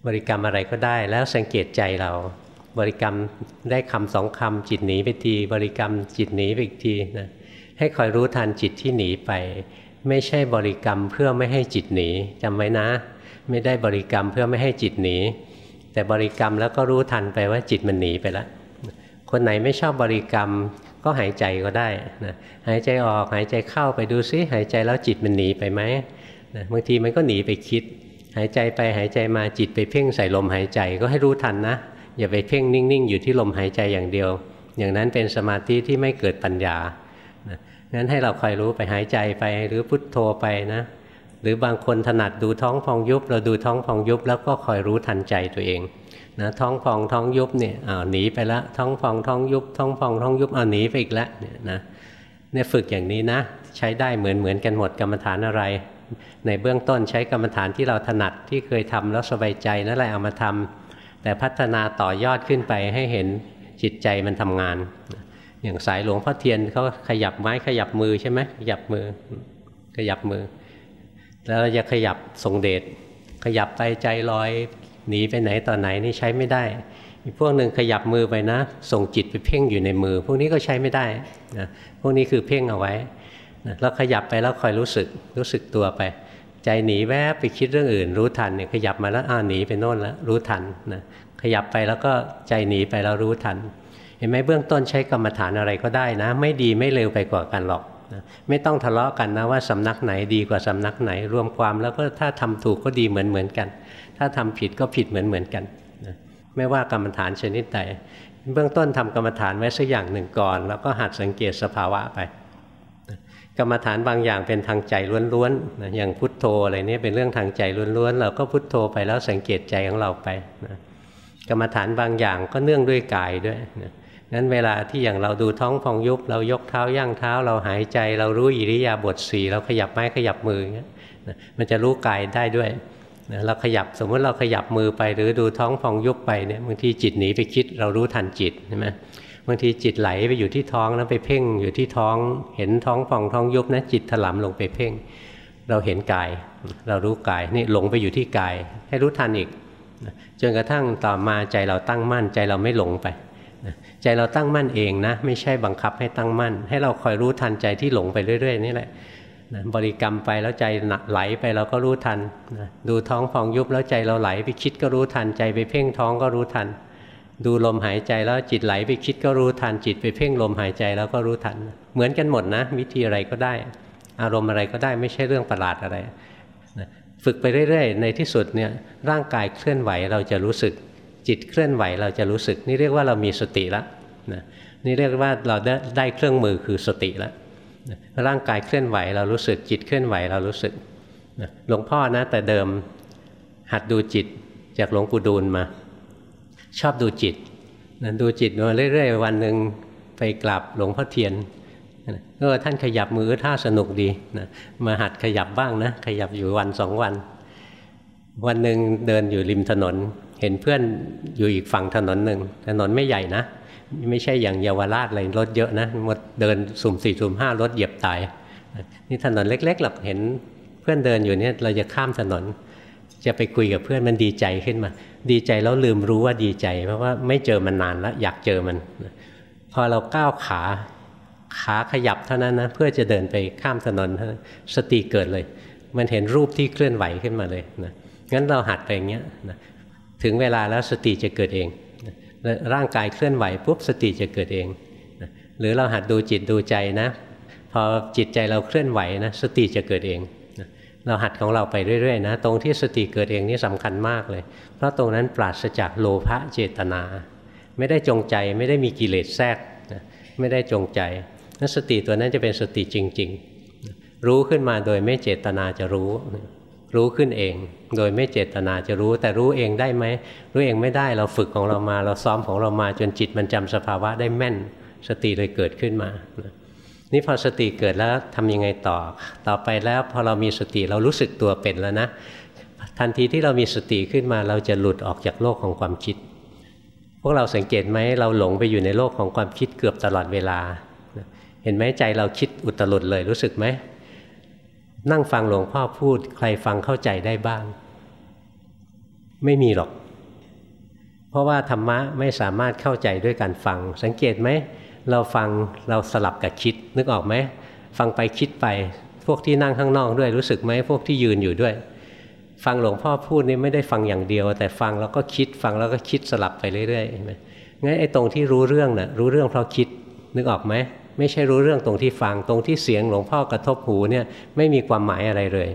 บริกรรมอะไรก็ได้ แล้วสังเกตใจเรา บริกรรมได้คำสองคำจิตหนีไปที บริกรรมจิตหนีไปอีกทีนะให้คอยรู้ทันจิตที่หนีไป ไม่ใช่บริกรรมเพื่อไม่ให้จิตหนีจำไว้นะ ไม่ได้บริกรรมเพื่อไม่ให้จิตหนี แต่บริกรรมแล้วก็รู้ทันไปว่าจิตมันหนีไปแล้วคนไหนไม่ชอบบริกรรมก็หายใจก็ได้นะหายใจออกหายใจเข้าไปดูซิหายใจแล้วจิตมันหนีไปไหมนะบางทีมันก็หนีไปคิด หายใจไปหายใจมาจิตไปเพ่งใส่ลมหายใจก็ให้รู้ทันนะ อย่าไปเพ่งนิ่ง ๆ อยู่ที่ลมหายใจอย่างเดียว อย่างนั้นเป็นสมาธิที่ไม่เกิดปัญญางั้นให้เราคอยรู้ไปหายใจไปหรือพุทโธไปนะ หรือบางคนถนัดดูท้องพองยุบ เราดูท้องพองยุบแล้วก็คอยรู้ทันใจตัวเองนะท้องพองท้องยุบเนี่ยอ้าวหนีไปล้วท้องพองท้องยุบ ท้องพองท้องยุบอ้าวหนีไปอีกแล้วเนี่ยนะเนี่ยฝึกอย่างนี้นะ ใช้ได้เหมือนเหมือนกันหมดกรรมฐานอะไร ในเบื้องต้นใช้กรรมฐานที่เราถนัดที่เคยทำแล้วสบายใจนั่นแหละเอามาทำแต่พัฒนาต่อยอดขึ้นไปให้เห็นจิตใจมันทำงาน อย่างสายหลวงพ่อเทียนเขาขยับไม้ขยับมือใช่ไหมขยับมือขยับมือ แล้วจะขยับทรงเดชขยับไปใจลอยหนีไปไหนต่อไหนนี่ใช้ไม่ได้อีกพวกหนึ่งขยับมือไปนะ ส่งจิตไปเพ่งอยู่ในมือ พวกนี้ก็ใช้ไม่ได้นะพวกนี้คือเพ่งเอาไว้ แล้วขยับไปแล้วคอยรู้สึกรู้สึกตัวไป ใจหนีแวบไปคิดเรื่องอื่น รู้ทันเนี่ยขยับมาแล้วอ้าหนีไปโน่นแล้วรู้ทันนะขยับไปแล้วก็ใจหนีไปแล้วรู้ทัน เห็นไหมเบื้องต้นใช้กรรมฐานอะไรก็ได้นะ ไม่ดีไม่เร็วไปกว่ากันหรอกนะไม่ต้องทะเลาะกันนะว่าสำนักไหนดีกว่าสำนักไหน รวมความแล้วก็ถ้าทำถูกก็ดีเหมือนเหมือนกัน ถ้าทำผิดก็ผิดเหมือนเหมือนกันนะไม่ว่ากรรมฐานชนิดใดเบื้องต้นทำกรรมฐานไว้สักอย่างหนึ่งก่อน แล้วก็หัดสังเกตสภาวะไป กรรมฐานบางอย่างเป็นทางใจล้วนๆนะอย่างพุทโธอะไรนี้เป็นเรื่องทางใจล้วนๆ เราก็พุทโธไปแล้วสังเกตใจของเราไปนะกรรมฐานบางอย่างก็เนื่องด้วยกายด้วยนะนั้นเวลาที่อย่างเราดูท้องฟองยุบเรายกเท้าย่างเท้า เราหายใจ เรารู้อิริยาบถสี่เราขยับไม้ขยับมืออย่างเงี้ยมันจะรู้กายได้ด้วยเราขยับสมมติเราขยับมือไปหรือดูท้องฟองยุบไปเนี่ยบางทีจิตหนีไปคิด เรารู้ทันจิตใช่ไหม บางทีจิตไหลไปอยู่ที่ท้องแล้วไปเพ่งอยู่ที่ท้อง เห็นท้องฟองท้องยุบนะจิตถลำลงไปเพ่ง เราเห็นกาย เรารู้กายนี่หลงไปอยู่ที่กาย ให้รู้ทันอีกจนกระทั่งต่อมาใจเราตั้งมั่น ใจเราไม่หลงไปใจเราตั้งมั่นเองนะ ไม่ใช่บังคับให้ตั้งมั่น ให้เราคอยรู้ทันใจที่หลงไปเรื่อย ๆ นี่แหละนะบริกรรมไปแล้วใจไหลไปเราก็รู้ทันนะดูท้องฟองยุบแล้วใจเราไหลไปคิดก็รู้ทันใจไปเพ่งท้องก็รู้ทัน ดูลมหายใจแล้วจิตไหลไปคิดก็รู้ทันจิตไปเพ่งลมหายใจแล้วก็รู้ทัน เหมือนกันหมดนะ วิธีอะไรก็ได้ อารมณ์อะไรก็ได้ไม่ใช่เรื่องประหลาดอะไรฝึกไปเรื่อยๆ ในที่สุดเนี่ยร่างกายเคลื่อนไหวเราจะรู้สึก จิตเคลื่อนไหวเราจะรู้สึก นี่เรียกว่าเรามีสติแล้วนะนี่เรียกว่าเราได้ได้เครื่องมือคือสติแล้วร่างกายเคลื่อนไหวเรารู้สึก จิตเคลื่อนไหวเรารู้สึกหลวงพ่อนะแต่เดิมหัดดูจิตจากหลวงปู่ดูลมา ชอบดูจิตนะดูจิตมาเรื่อยๆ วันหนึ่งไปกลับหลวงพ่อเทียนเออท่านขยับมือท่าสนุกดีนะมาหัดขยับบ้างนะ ขยับอยู่วันสองวัน วันหนึ่งเดินอยู่ริมถนน เห็นเพื่อนอยู่อีกฝั่งถนนหนึ่งถนนไม่ใหญ่นะ ไม่ใช่อย่างเยาวราชอะไรรถเยอะนะหมดเดินสุ่มสี่สุ่มห้ารถเหยียบตายนี่ถนนเล็กๆหรอกเห็นเพื่อนเดินอยู่เนี่ยเราจะข้ามถนน จะไปคุยกับเพื่อนมันดีใจขึ้นมา ดีใจแล้วลืมรู้ว่าดีใจ เพราะว่าไม่เจอมันนานแล้วอยากเจอมัน พอเราก้าวขาขาขยับเท่านั้นนะเพื่อจะเดินไปข้ามถนนสติเกิดเลย มันเห็นรูปที่เคลื่อนไหวขึ้นมาเลยนะงั้นเราหัดไปอย่างเงี้ยนะถึงเวลาแล้วสติจะเกิดเองร่างกายเคลื่อนไหวปุ๊บสติจะเกิดเองหรือเราหัดดูจิตดูใจนะ พอจิตใจเราเคลื่อนไหวนะสติจะเกิดเอง เราหัดของเราไปเรื่อยๆนะ ตรงที่สติเกิดเองนี่สำคัญมากเลย เพราะตรงนั้นปราศจากโลภะเจตนา ไม่ได้จงใจไม่ได้มีกิเลสแทรกไม่ได้จงใจนั้นสติตัวนั้นจะเป็นสติจริง ๆ รู้ขึ้นมาโดยไม่เจตนาจะรู้ รู้ขึ้นเอง โดยไม่เจตนาจะรู้ แต่รู้เองได้ไหมรู้เองไม่ได้เราฝึกของเรามา เราซ้อมของเรามาจนจิตมันจำสภาวะได้แม่น สติเลยเกิดขึ้นมานี่ นี่พอสติเกิดแล้วทำยังไงต่อ ต่อไปแล้วพอเรามีสติเรารู้สึกตัวเป็นแล้วนะ ทันทีที่เรามีสติขึ้นมาเราจะหลุดออกจากโลกของความคิด พวกเราสังเกตไหมเราหลงไปอยู่ในโลกของความคิดเกือบตลอดเวลา เห็นไหมใจเราคิดอุตรุดเลยรู้สึกไหม นั่งฟังหลวงพ่อพูด ใครฟังเข้าใจได้บ้าง ไม่มีหรอก เพราะว่าธรรมะไม่สามารถเข้าใจด้วยการฟัง สังเกตไหม เราฟังเราสลับกับคิดนึกออกไหมฟังไปคิดไป พวกที่นั่งข้างนอกด้วยรู้สึกไหมพวกที่ยืนอยู่ด้วย ฟังหลวงพ่อพูดนี่ไม่ได้ฟังอย่างเดียว แต่ฟังแล้วก็คิดฟังแล้วก็คิดสลับไปเรื่อยๆไหมงั้นไอ้ตรงที่รู้เรื่องนะ่ะรู้เรื่องเพราะคิดนึกออกไหมไม่ใช่รู้เรื่องตรงที่ฟังตรงที่เสียงหลวงพ่อกระทบหูเนี่ยไม่มีความหมายอะไรเลย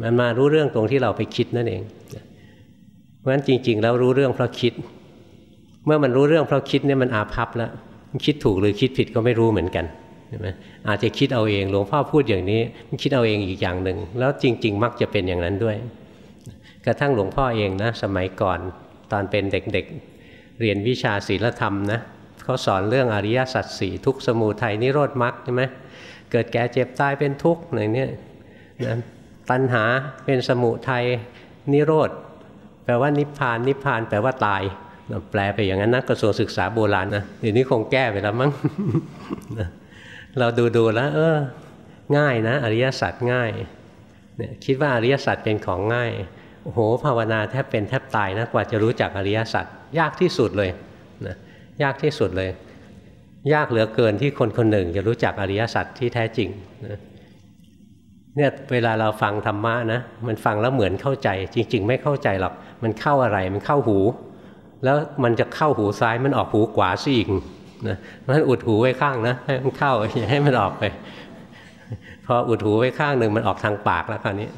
มันมารู้เรื่องตรงที่เราไปคิดนั่นเองเพราะฉะนั้นจริง ๆ แล้วรู้เรื่องเพราะคิด เมื่อมันรู้เรื่องเพราะคิดเนี่ยมันอาภัพแล้ว คิดถูกหรือคิดผิดก็ไม่รู้เหมือนกันใช่ไหมอาจจะคิดเอาเองหลวงพ่อพูดอย่างนี้คิดเอาเองอีกอย่างหนึ่งแล้วจริง ๆ มักจะเป็นอย่างนั้นด้วย กระทั่งหลวงพ่อเองนะสมัยก่อนตอนเป็นเด็กๆเรียนวิชาศีลธรรมนะเขาสอนเรื่องอริยสัจสี่ทุกสมุทัยนิโรธมรรคใช่ไหมเกิดแก่เจ็บตายเป็นทุกข์อะไรเนี่ยนะตัณหาเป็นสมุทัยนิโรธแปลว่านิพพานนิพพานแปลว่าตาย แปลไปอย่างนั้นนะกระทรวงศึกษาโบราณนะเดี๋ยวนี้คงแก้ไปแล้วมั้งเราดูดูแล้วเออ ง่ายนะ อริยสัจง่ายเนี่ยคิดว่าอริยสัจเป็นของง่ายโอ้โหภาวนาแทบเป็นแทบตายนะกว่าจะรู้จักอริยสัจยากที่สุดเลยนะยากที่สุดเลย ยากเหลือเกินที่คนคนหนึ่ง จะรู้จักอริยสัจที่แท้จริงเนี่ยเวลาเราฟังธรรมะนะมันฟังแล้วเหมือนเข้าใจ จริง ๆ ไม่เข้าใจหรอกมันเข้าอะไรมันเข้าหู แล้วมันจะเข้าหูซ้ายมันออกหูขวาซิอีกนะมันอุดหูไว้ข้างนะให้มันเข้าอย่าให้มันออกไป พออุดหูไว้ข้างหนึ่งมันออกทางปากแล้วคราวนี้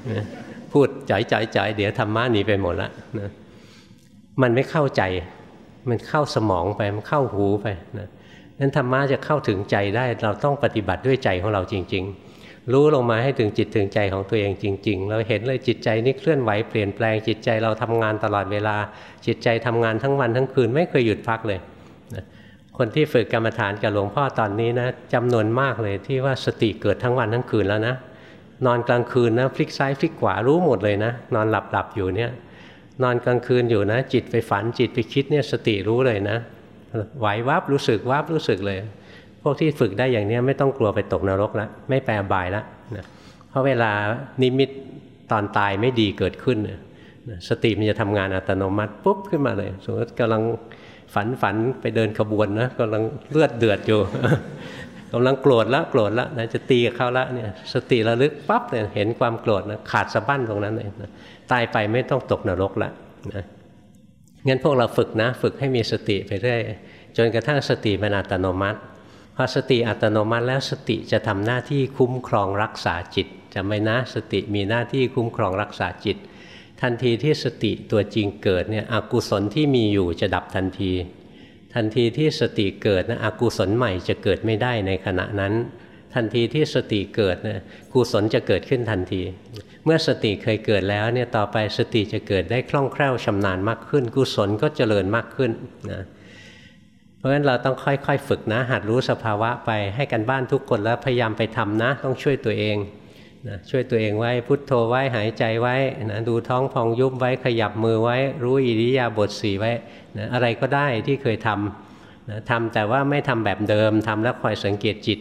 พูดจ่อยจ่อยเดี๋ยวธรรมะหนีไปหมดล้วนะมันไม่เข้าใจ มันเข้าสมองไปมันเข้าหูไปนะนั้นธรรมะจะเข้าถึงใจได้เราต้องปฏิบัติด้วยใจของเราจริง ๆ รู้ลงมาให้ถึงจิตถึงใจของตัวเองจริง ๆ เราเห็นเลยจิตใจนี่เคลื่อนไหวเปลี่ยนแปลงจิตใจเราทำงานตลอดเวลา จิตใจทำงานทั้งวันทั้งคืนไม่เคยหยุดพักเลยนะคนที่ฝึกกรรมฐานกับหลวงพ่อตอนนี้นะจำนวนมากเลยที่ว่าสติเกิดทั้งวันทั้งคืนแล้วนะนอนกลางคืนนะพลิกซ้ายพลิกขวารู้หมดเลยนะ นอนหลับหลับอยู่เนี่ยนอนกลางคืนอยู่นะ จิตไปฝันจิตไปคิดเนี่ยสติรู้เลยนะไหววับรู้สึกวับรู้สึกเลย พวกที่ฝึกได้อย่างนี้ไม่ต้องกลัวไปตกนรกแล้วไม่ไปอบายแล้วนะเพราะเวลานิมิตตอนตายไม่ดีเกิดขึ้นสติมันจะทำงานอัตโนมัติปุ๊บขึ้นมาเลยสมมติกำลังฝันฝันไปเดินขบวนนะกำลังเลือดเดือดอยู่กำลังโกรธแล้วโกรธแล้วนะจะตีกับเขาแล้วเนี่ยสติระลึกปั๊บเนี่ยเห็นความโกรธนะขาดสะบั้นตรงนั้นเลยนะตายไปไม่ต้องตกนรกละนะงั้นพวกเราฝึกนะ ฝึกให้มีสติไปเรื่อยจนกระทั่งสติเป็นอัตโนมัติ อสติอัตโนมัติแล้วสติจะทำหน้าที่คุ้มครองรักษาจิตจะไม่นะสติมีหน้าที่คุ้มครองรักษาจิต ทันทีที่สติตัวจริงเกิดเนี่ยอกุศลที่มีอยู่จะดับทันที ทันทีที่สติเกิดนะอกุศลใหม่จะเกิดไม่ได้ในขณะนั้น ทันทีที่สติเกิดนะกุศลจะเกิดขึ้นทันที เมื่อสติเคยเกิดแล้วเนี่ยต่อไปสติจะเกิดได้คล่องแคล่วชำนาญมากขึ้น กุศลก็เจริญมากขึ้นนะ เพราะฉะนั้นเราต้องค่อยๆ ฝึกนะ หัดรู้สภาวะไปให้กันบ้านทุกคนแล้วพยายามไปทำนะ ต้องช่วยตัวเองนะช่วยตัวเองไว้พุทโธไว้หายใจไว้นะดูท้องพองยุบไว้ขยับมือไว้ รู้อิริยาบถสีไว้นะอะไรก็ได้ที่เคยทำนะทำแต่ว่าไม่ทำแบบเดิมทำแล้วคอยสังเกตจิต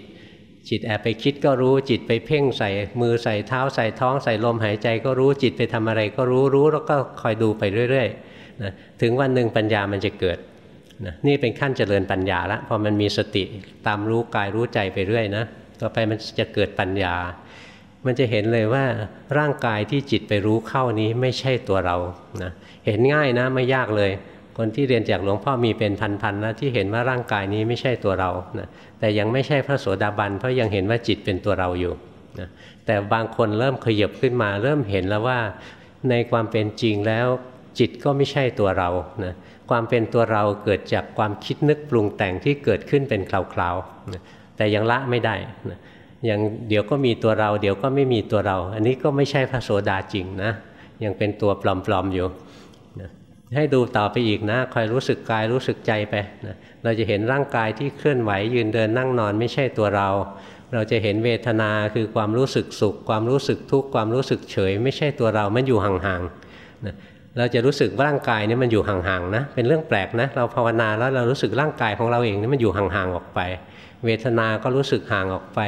จิตแอบไปคิดก็รู้จิตไปเพ่งใส่มือใส่เท้าใส่ท้องใส่ลมหายใจก็รู้จิตไปทำอะไรก็รู้รู้แล้วก็คอยดูไปเรื่อยๆนะถึงวันหนึ่งปัญญามันจะเกิด นะนี่เป็นขั้นเจริญปัญญาละพอมันมีสติตามรู้กายรู้ใจไปเรื่อยนะต่อไปมันจะเกิดปัญญา มันจะเห็นเลยว่าร่างกายที่จิตไปรู้เข้านี้ไม่ใช่ตัวเรานะเห็นง่ายนะไม่ยากเลย คนที่เรียนจากหลวงพ่อมีเป็นพันๆนะที่เห็นว่าร่างกายนี้ไม่ใช่ตัวเรานะแต่ยังไม่ใช่พระโสดาบันเพราะยังเห็นว่าจิตเป็นตัวเราอยู่นะแต่บางคนเริ่มขยับขึ้นมา เริ่มเห็นแล้วว่าในความเป็นจริงแล้วจิตก็ไม่ใช่ตัวเรานะ ความเป็นตัวเราเกิดจากความคิดนึกปรุงแต่งที่เกิดขึ้นเป็นคราวๆแต่ยังละไม่ได้อย่างเดี๋ยวก็มีตัวเรา เดี๋ยวก็ไม่มีตัวเรา อันนี้ก็ไม่ใช่พระโสดาจริงนะยังเป็นตัวปลอมๆอยู่ให้ดูต่อไปอีกนะคอยรู้สึกกายรู้สึกใจไปนะเราจะเห็นร่างกายที่เคลื่อนไหวยืนเดินนั่งนอนไม่ใช่ตัวเรา เราจะเห็นเวทนาคือความรู้สึกสุข ความรู้สึกทุกข์ความรู้สึกเฉย ไม่ใช่ตัวเรา มันอยู่ห่างๆนะ เราจะรู้สึกร่างกายนี่มันอยู่ห่างๆนะเป็นเรื่องแปลกนะเราภาวนาแล้วเรารู้สึกร่างกายของเราเองนี่มันอยู่ห่างๆออกไป เวทนาก็รู้สึกห่างออกไป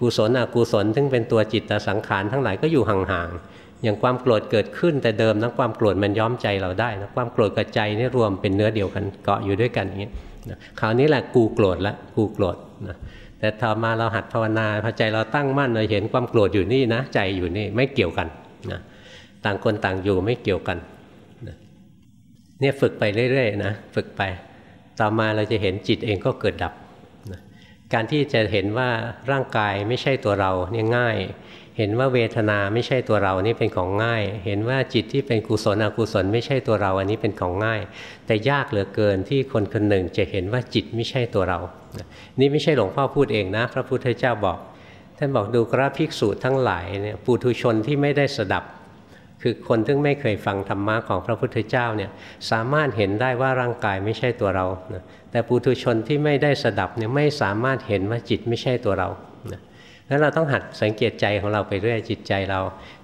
กุศลอกุศลซึ่งเป็นตัวจิตตสังขารทั้งหลายก็อยู่ห่างๆอย่างความโกรธเกิดขึ้นแต่เดิมนะความโกรธมันย้อมใจเราได้นะความโกรธกับใจนี่รวมเป็นเนื้อเดียวกันเกาะอยู่ด้วยกันอย่างนี้นะคราวนี้แหละกูโกรธละกูโกรธนะแต่ต่อมาเราหัดภาวนาพอใจเราตั้งมั่นเราเห็นความโกรธอยู่นี่นะใจอยู่นี่ไม่เกี่ยวกันนะ ต่างคนต่างอยู่ไม่เกี่ยวกันเนี่ยฝึกไปเรื่อยๆนะฝึกไป ต่อมาเราจะเห็นจิตเองก็เกิดดับการที่จะเห็นว่าร่างกายไม่ใช่ตัวเราเนี่ยง่าย เห็นว่าเวทนาไม่ใช่ตัวเรานี่เป็นของง่าย เห็นว่าจิตที่เป็นกุศลอกุศลไม่ใช่ตัวเราอันนี้เป็นของง่าย แต่ยากเหลือเกินที่คนคนหนึ่งจะเห็นว่าจิตไม่ใช่ตัวเรา นี่ไม่ใช่หลวงพ่อพูดเองนะ พระพุทธเจ้าบอก ท่านบอกดูกราภิกษุทั้งหลายเนี่ยปุถุชนที่ไม่ได้สดับ คือคนที่ไม่เคยฟังธรรมะของพระพุทธเจ้าเนี่ยสามารถเห็นได้ว่าร่างกายไม่ใช่ตัวเราแต่ปุถุชนที่ไม่ได้สดับเนี่ยไม่สามารถเห็นว่าจิตไม่ใช่ตัวเรานั้นเราต้องหัดสังเกตใจของเราไปเรื่อยจิตใจเรา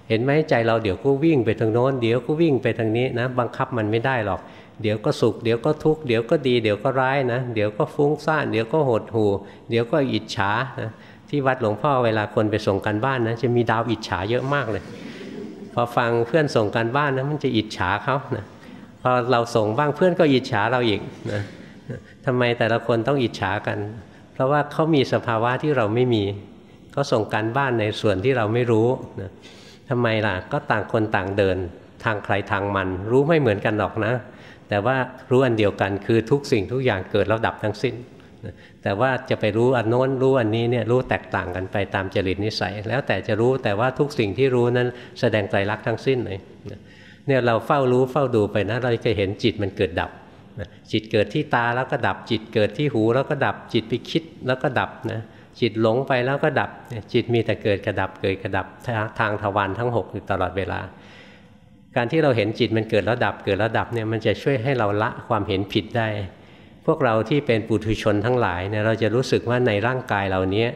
เห็นไหมใจเราเดี๋ยวก็วิ่งไปทางโน้นเดี๋ยวก็วิ่งไปทางนี้นะบังคับมันไม่ได้หรอก เดี๋ยวก็สุขเดี๋ยวก็ทุกข์เดี๋ยวก็ดีเดี๋ยวก็ร้ายนะเดี๋ยวก็ฟุ้งซ่านเดี๋ยวก็หดหู่เดี๋ยวก็อิจฉานะที่วัดหลวงพ่อเวลาคนไปส่งกันบ้านนะจะมีดาวอิจฉาเยอะมากเลย พอฟังเพื่อนส่งกันบ้านนะมันจะอิจฉาเขานะพอเราส่งบ้างเพื่อนก็อิจฉาเราอีกนะทำไมแต่ละคนต้องอิจฉากัน เพราะว่าเขามีสภาวะที่เราไม่มีเขาส่งการบ้านในส่วนที่เราไม่รู้นะทำไมล่ะก็ต่างคนต่างเดิน ทางใครทางมัน รู้ไม่เหมือนกันหรอกนะ แต่ว่ารู้อันเดียวกันคือทุกสิ่งทุกอย่างเกิดแล้วดับทั้งสิ้น แต่ว่าจะไปรู้อันโน้นรู้อันนี้เนี่ยรู้แตกต่างกันไปตามจริตนิสัย แล้วแต่จะรู้แต่ว่าทุกสิ่งที่รู้นั้นแสดงไตรลักษณ์ทั้งสิ้นเลยเนี่ยเราเฝ้ารู้เฝ้าดูไปนะเราจะเห็นจิตมันเกิดดับจิตเกิดที่ตาแล้วก็ดับ จิตเกิดที่หูแล้วก็ดับ จิตไปคิดแล้วก็ดับนะจิตหลงไปแล้วก็ดับ จิตมีแต่เกิดกระดับเกิดกระดับทางทวารทั้ง6อยู่ตลอดเวลา การที่เราเห็นจิตมันเกิดแล้วดับเกิดแล้วดับเนี่ยมันจะช่วยให้เราละความเห็นผิดได้ พวกเราที่เป็นปุถุชนทั้งหลายเนี่ยเราจะรู้สึกว่าในร่างกายเรานี้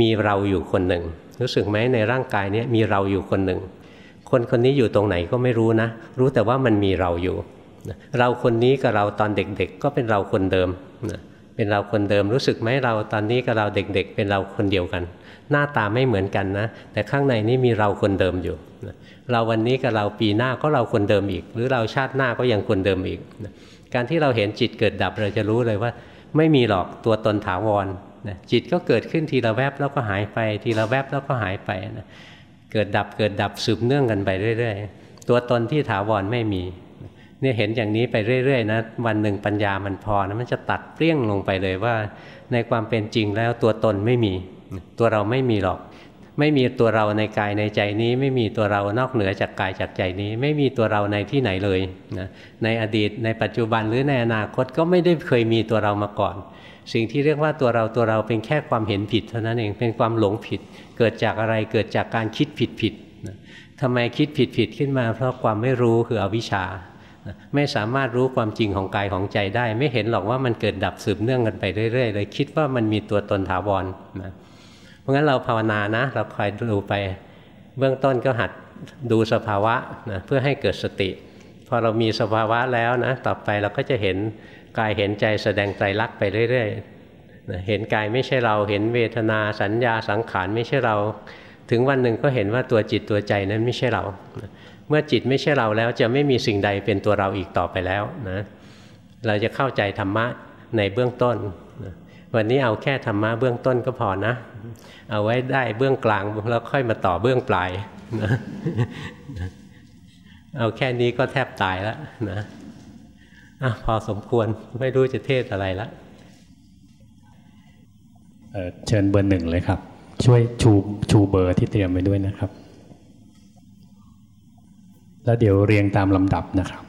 มีเราอยู่คนหนึ่ง รู้สึกไหมในร่างกายนี้มีเราอยู่คนหนึ่ง คนคนนี้อยู่ตรงไหนก็ไม่รู้นะ รู้แต่ว่ามันมีเราอยู่ เราคนนี้กับเราตอนเด็กๆ ก็เป็นเราคนเดิม เป็นเราคนเดิมรู้สึกไหมเราตอนนี้กับเราเด็กๆ เป็นเราคนเดียวกัน หน้าตาไม่เหมือนกันนะ แต่ข้างในนี้มีเราคนเดิมอยู่ เราวันนี้กับเราปีหน้าก็เราคนเดิมอีก หรือเราชาติหน้าก็ยังคนเดิมอีก การที่เราเห็นจิตเกิดดับเราจะรู้เลยว่า ไม่มีหรอกตัวตนถาวรนะจิตก็เกิดขึ้นทีละแวบแล้วก็หายไป ทีละแวบแล้วก็หายไปนะเกิดดับเกิดดับสืบเนื่องกันไปเรื่อย ๆ ตัวตนที่ถาวรไม่มีเนี่ยเห็นอย่างนี้ไปเรื่อยๆนะวันหนึ่งปัญญามันพอนะมันจะตัดเปรี้ยงลงไปเลยว่า ในความเป็นจริงแล้วตัวตนไม่มี ตัวเราไม่มีหรอก ไม่มีตัวเราในกายในใจนี้ ไม่มีตัวเรานอกเหนือจากกายจากใจนี้ ไม่มีตัวเราในที่ไหนเลยนะในอดีตในปัจจุบันหรือในอนาคตก็ไม่ได้เคยมีตัวเรามาก่อน สิ่งที่เรียกว่าตัวเราตัวเราเป็นแค่ความเห็นผิดเท่านั้นเองเป็นความหลงผิด เกิดจากอะไรเกิดจากการคิดผิดผิดทำไมคิดผิดผิดขึ้นมา เพราะความไม่รู้คืออวิชชาไม่สามารถรู้ความจริงของกายของใจได้ ไม่เห็นหรอกว่ามันเกิดดับสืบเนื่องกันไปเรื่อยๆเลยคิดว่ามันมีตัวตนถาวรนะ เพราะงั้นเราภาวนานะ เราคอยดูไปเบื้องต้นก็หัดดูสภาวะนะเพื่อให้เกิดสติ พอเรามีสภาวะแล้วนะต่อไปเราก็จะเห็นกายเห็นใจแสดงไตรลักษณ์ไปเรื่อยๆเห็นกายไม่ใช่เราเห็นเวทนาสัญญาสังขารไม่ใช่เรา ถึงวันหนึ่งก็เห็นว่าตัวจิตตัวใจนั้นไม่ใช่เรา เมื่อจิตไม่ใช่เราแล้วจะไม่มีสิ่งใดเป็นตัวเราอีกต่อไปแล้วนะเราจะเข้าใจธรรมะในเบื้องต้น วันนี้เอาแค่ธรรมะเบื้องต้นก็พอนะ เอาไว้ได้เบื้องกลางแล้วค่อยมาต่อเบื้องปลายนะเอาแค่นี้ก็แทบตายแล้วนะอะพอสมควรไม่รู้จะเทศอะไรละเเชิญเบอร์หนึ่งเลยครับ ช่วยชูชูเบอร์ที่เตรียมไว้ด้วยนะครับ แล้วเดี๋ยวเรียงตามลำดับนะครับ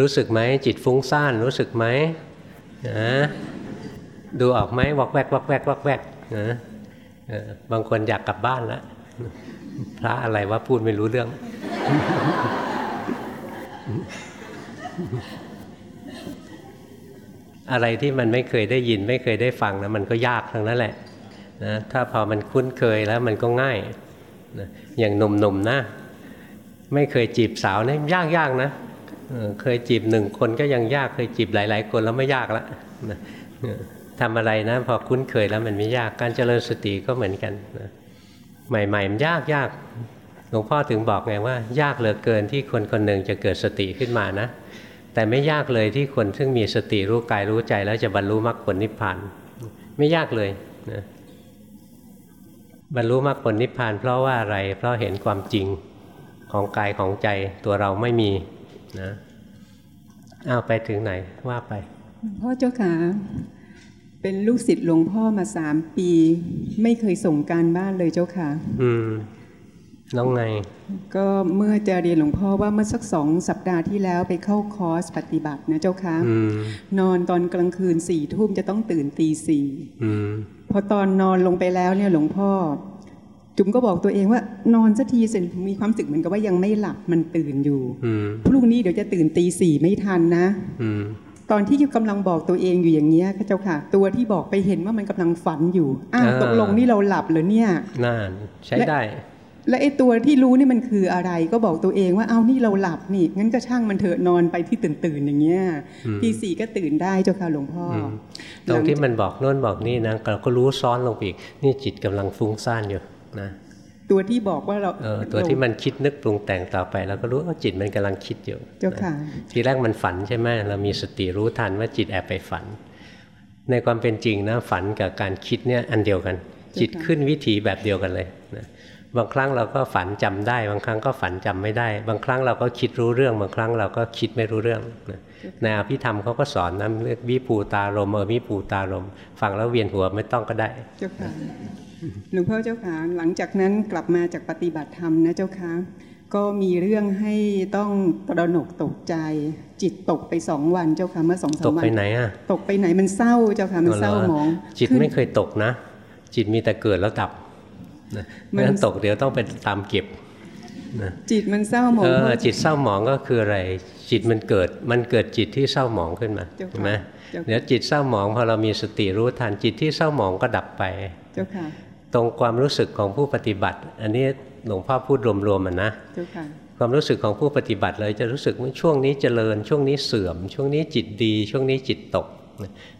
รู้สึกไหมจิตฟุ้งซ่านรู้สึกไหม นะดูออกไหมวักแวกวักแวกวักแวกนะบางคนอยากกลับบ้านแล้วพระอะไรว่าพูดไม่รู้เรื่อง อะไรที่มันไม่เคยได้ยินไม่เคยได้ฟังนะมันก็ยากทั้งนั้นแหละนะถ้าพอมันคุ้นเคยแล้วมันก็ง่ายนะอย่างหนุ่มๆนนะ ไม่เคยจีบสาวนี่ยากยากนะ เคยจีบหนึ่งคนก็ยังยากเคยจีบหลาย ๆ คนแล้วไม่ยากแล้วนะทำอะไรนะ พอคุ้นเคยแล้วมันไม่ยากการเจริญสติก็เหมือนกันนะใหม่ๆมันยากยากหลวงพ่อถึงบอกไงว่า ยากเหลือเกินที่คนคนหนึ่งจะเกิดสติขึ้นมานะ แต่ไม่ยากเลยที่คนซึ่งมีสติรู้กายรู้ใจ แล้วจะบรรลุมรรคผลนิพพานไม่ยากเลยนะบรรลุมรรคผลนิพพานเพราะว่าอะไร เพราะเห็นความจริงของกายของใจตัวเราไม่มี นะเอาไปถึงไหนว่าไปพ่อเจ้าขาเป็นลูกศิษย์หลวงพ่อมาสามปี ไม่เคยส่งการบ้านเลยเจ้าค่ะ อืมน้องไง ก็เมื่อจะเรียนหลวงพ่อว่าเมื่อสักสองสัปดาห์ที่แล้วไปเข้าคอร์สปฏิบัตินะเจ้าค่ะนอนตอนกลางคืนสี่ทุ่มจะต้องตื่นตีสี่พอตอนนอนลงไปแล้วเนี่ยหลวงพ่อ จุ๋มก็บอกตัวเองว่านอนสักทีเสร็จมีความสึกเหมือนกับว่ายังไม่หลับมันตื่นอยู่พรุ่งนี้เดี๋ยวจะตื่นตีสี่ไม่ทันนะตอนที่กำลังบอกตัวเองอยู่อย่างเนี้ยข้าเจ้าค่ะ ตัวที่บอกไปเห็นว่ามันกำลังฝันอยู่อ้าวตกลงนี่เราหลับหรือเนี่ยน่าใช้ได้ และไอ้ตัวที่รู้นี่มันคืออะไรก็บอกตัวเองว่าเอานี่เราหลับนี่งั้นก็ช่างมันเถอะนอนไปที่ตื่นตื่นอย่างเงี้ยทีสี่ก็ตื่นได้เจ้าค่ะหลวงพ่อตรงที่มันบอกโน่นบอกนี่นะเราก็รู้ซ้อนลงไปอีกนี่จิตกำลังฟุ้งซ่านอยู่ นะตัวที่บอกว่าเราเออตัวที่มันคิดนึกปรุงแต่งต่อไปเราก็รู้ว่าจิตมันกำลังคิดอยู่เจ้าค่ะทีแรกมันฝันใช่ไหมเรามีสติรู้ทันว่าจิตแอบไปฝัน ในความเป็นจริงนะฝันกับการคิดเนี่ยอันเดียวกัน จิตขึ้นวิถีแบบเดียวกันเลยนะบางครั้งเราก็ฝันจำได้ บางครั้งก็ฝันจำไม่ได้ บางครั้งเราก็คิดรู้เรื่อง บางครั้งเราก็คิดไม่รู้เรื่องในอภิธรรมเขาก็สอนนะเรียกวิภูตารมเออวิภูตารม ฟังแล้วเวียนหัวไม่ต้องก็ได้เจ้าค่ะ หลวงพ่อเจ้าค่ะหลังจากนั้นกลับมาจากปฏิบัติธรรมนะเจ้าค่ะก็มีเรื่องให้ต้องตระหนกตกใจ จิตตกไปสองวันเจ้าค่ะเมื่อสองสามวันตกไปไหนอะตกไปไหนมันเศร้าเจ้าค่ะมันเศร้าหมอง จิตไม่เคยตกนะ จิตมีแต่เกิดแล้วดับไม่งั้นตกเดี๋ยวต้องไปตามเก็บจิตมันเศร้าหมองจิตเศร้าหมองก็คืออะไร จิตมันเกิดมันเกิดจิตที่เศร้าหมองขึ้นมาใช่ไหมเดี๋ยวจิตเศร้าหมองพอเรามีสติรู้ทันจิตที่เศร้าหมองก็ดับไปเจ้าค่ะ ตรงความรู้สึกของผู้ปฏิบัติ อันนี้หลวงพ่อพูดรวมๆมันนะเจ้าค่ะความรู้สึกของผู้ปฏิบัติเลยจะรู้สึกว่าช่วงนี้เจริญ ช่วงนี้เสื่อม ช่วงนี้จิตดี ช่วงนี้จิตตก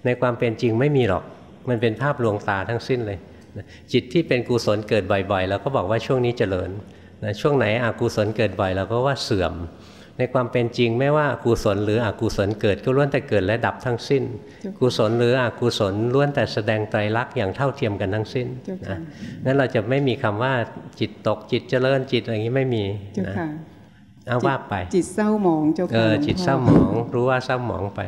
ในความเป็นจริงไม่มีหรอก มันเป็นภาพลวงตาทั้งสิ้นเลย จิตที่เป็นกุศลเกิดบ่อยๆเราก็บอกว่าช่วงนี้เจริญนะช่วงไหนอกุศลเกิดบ่อยเราก็ว่าเสื่อม ในความเป็นจริงไม่ว่ากุศลหรืออกุศลเกิดก็ล้วนแต่เกิดและดับทั้งสิ้น กุศลหรืออกุศลล้วนแต่แสดงไตรลักษณ์อย่างเท่าเทียมกันทั้งสิ้นเจ้าค่ะนะนั้นเราจะไม่มีคำว่าจิตตกจิตเจริญจิตอะไรอย่างนี้ไม่มีเจ้านะค่ะเอาว่าไป จิตเศร้าหมองเจ้าเอค่ะอหลวงพ่อจิตเศร้าหมองรู้ว่าเศร้าหมองไป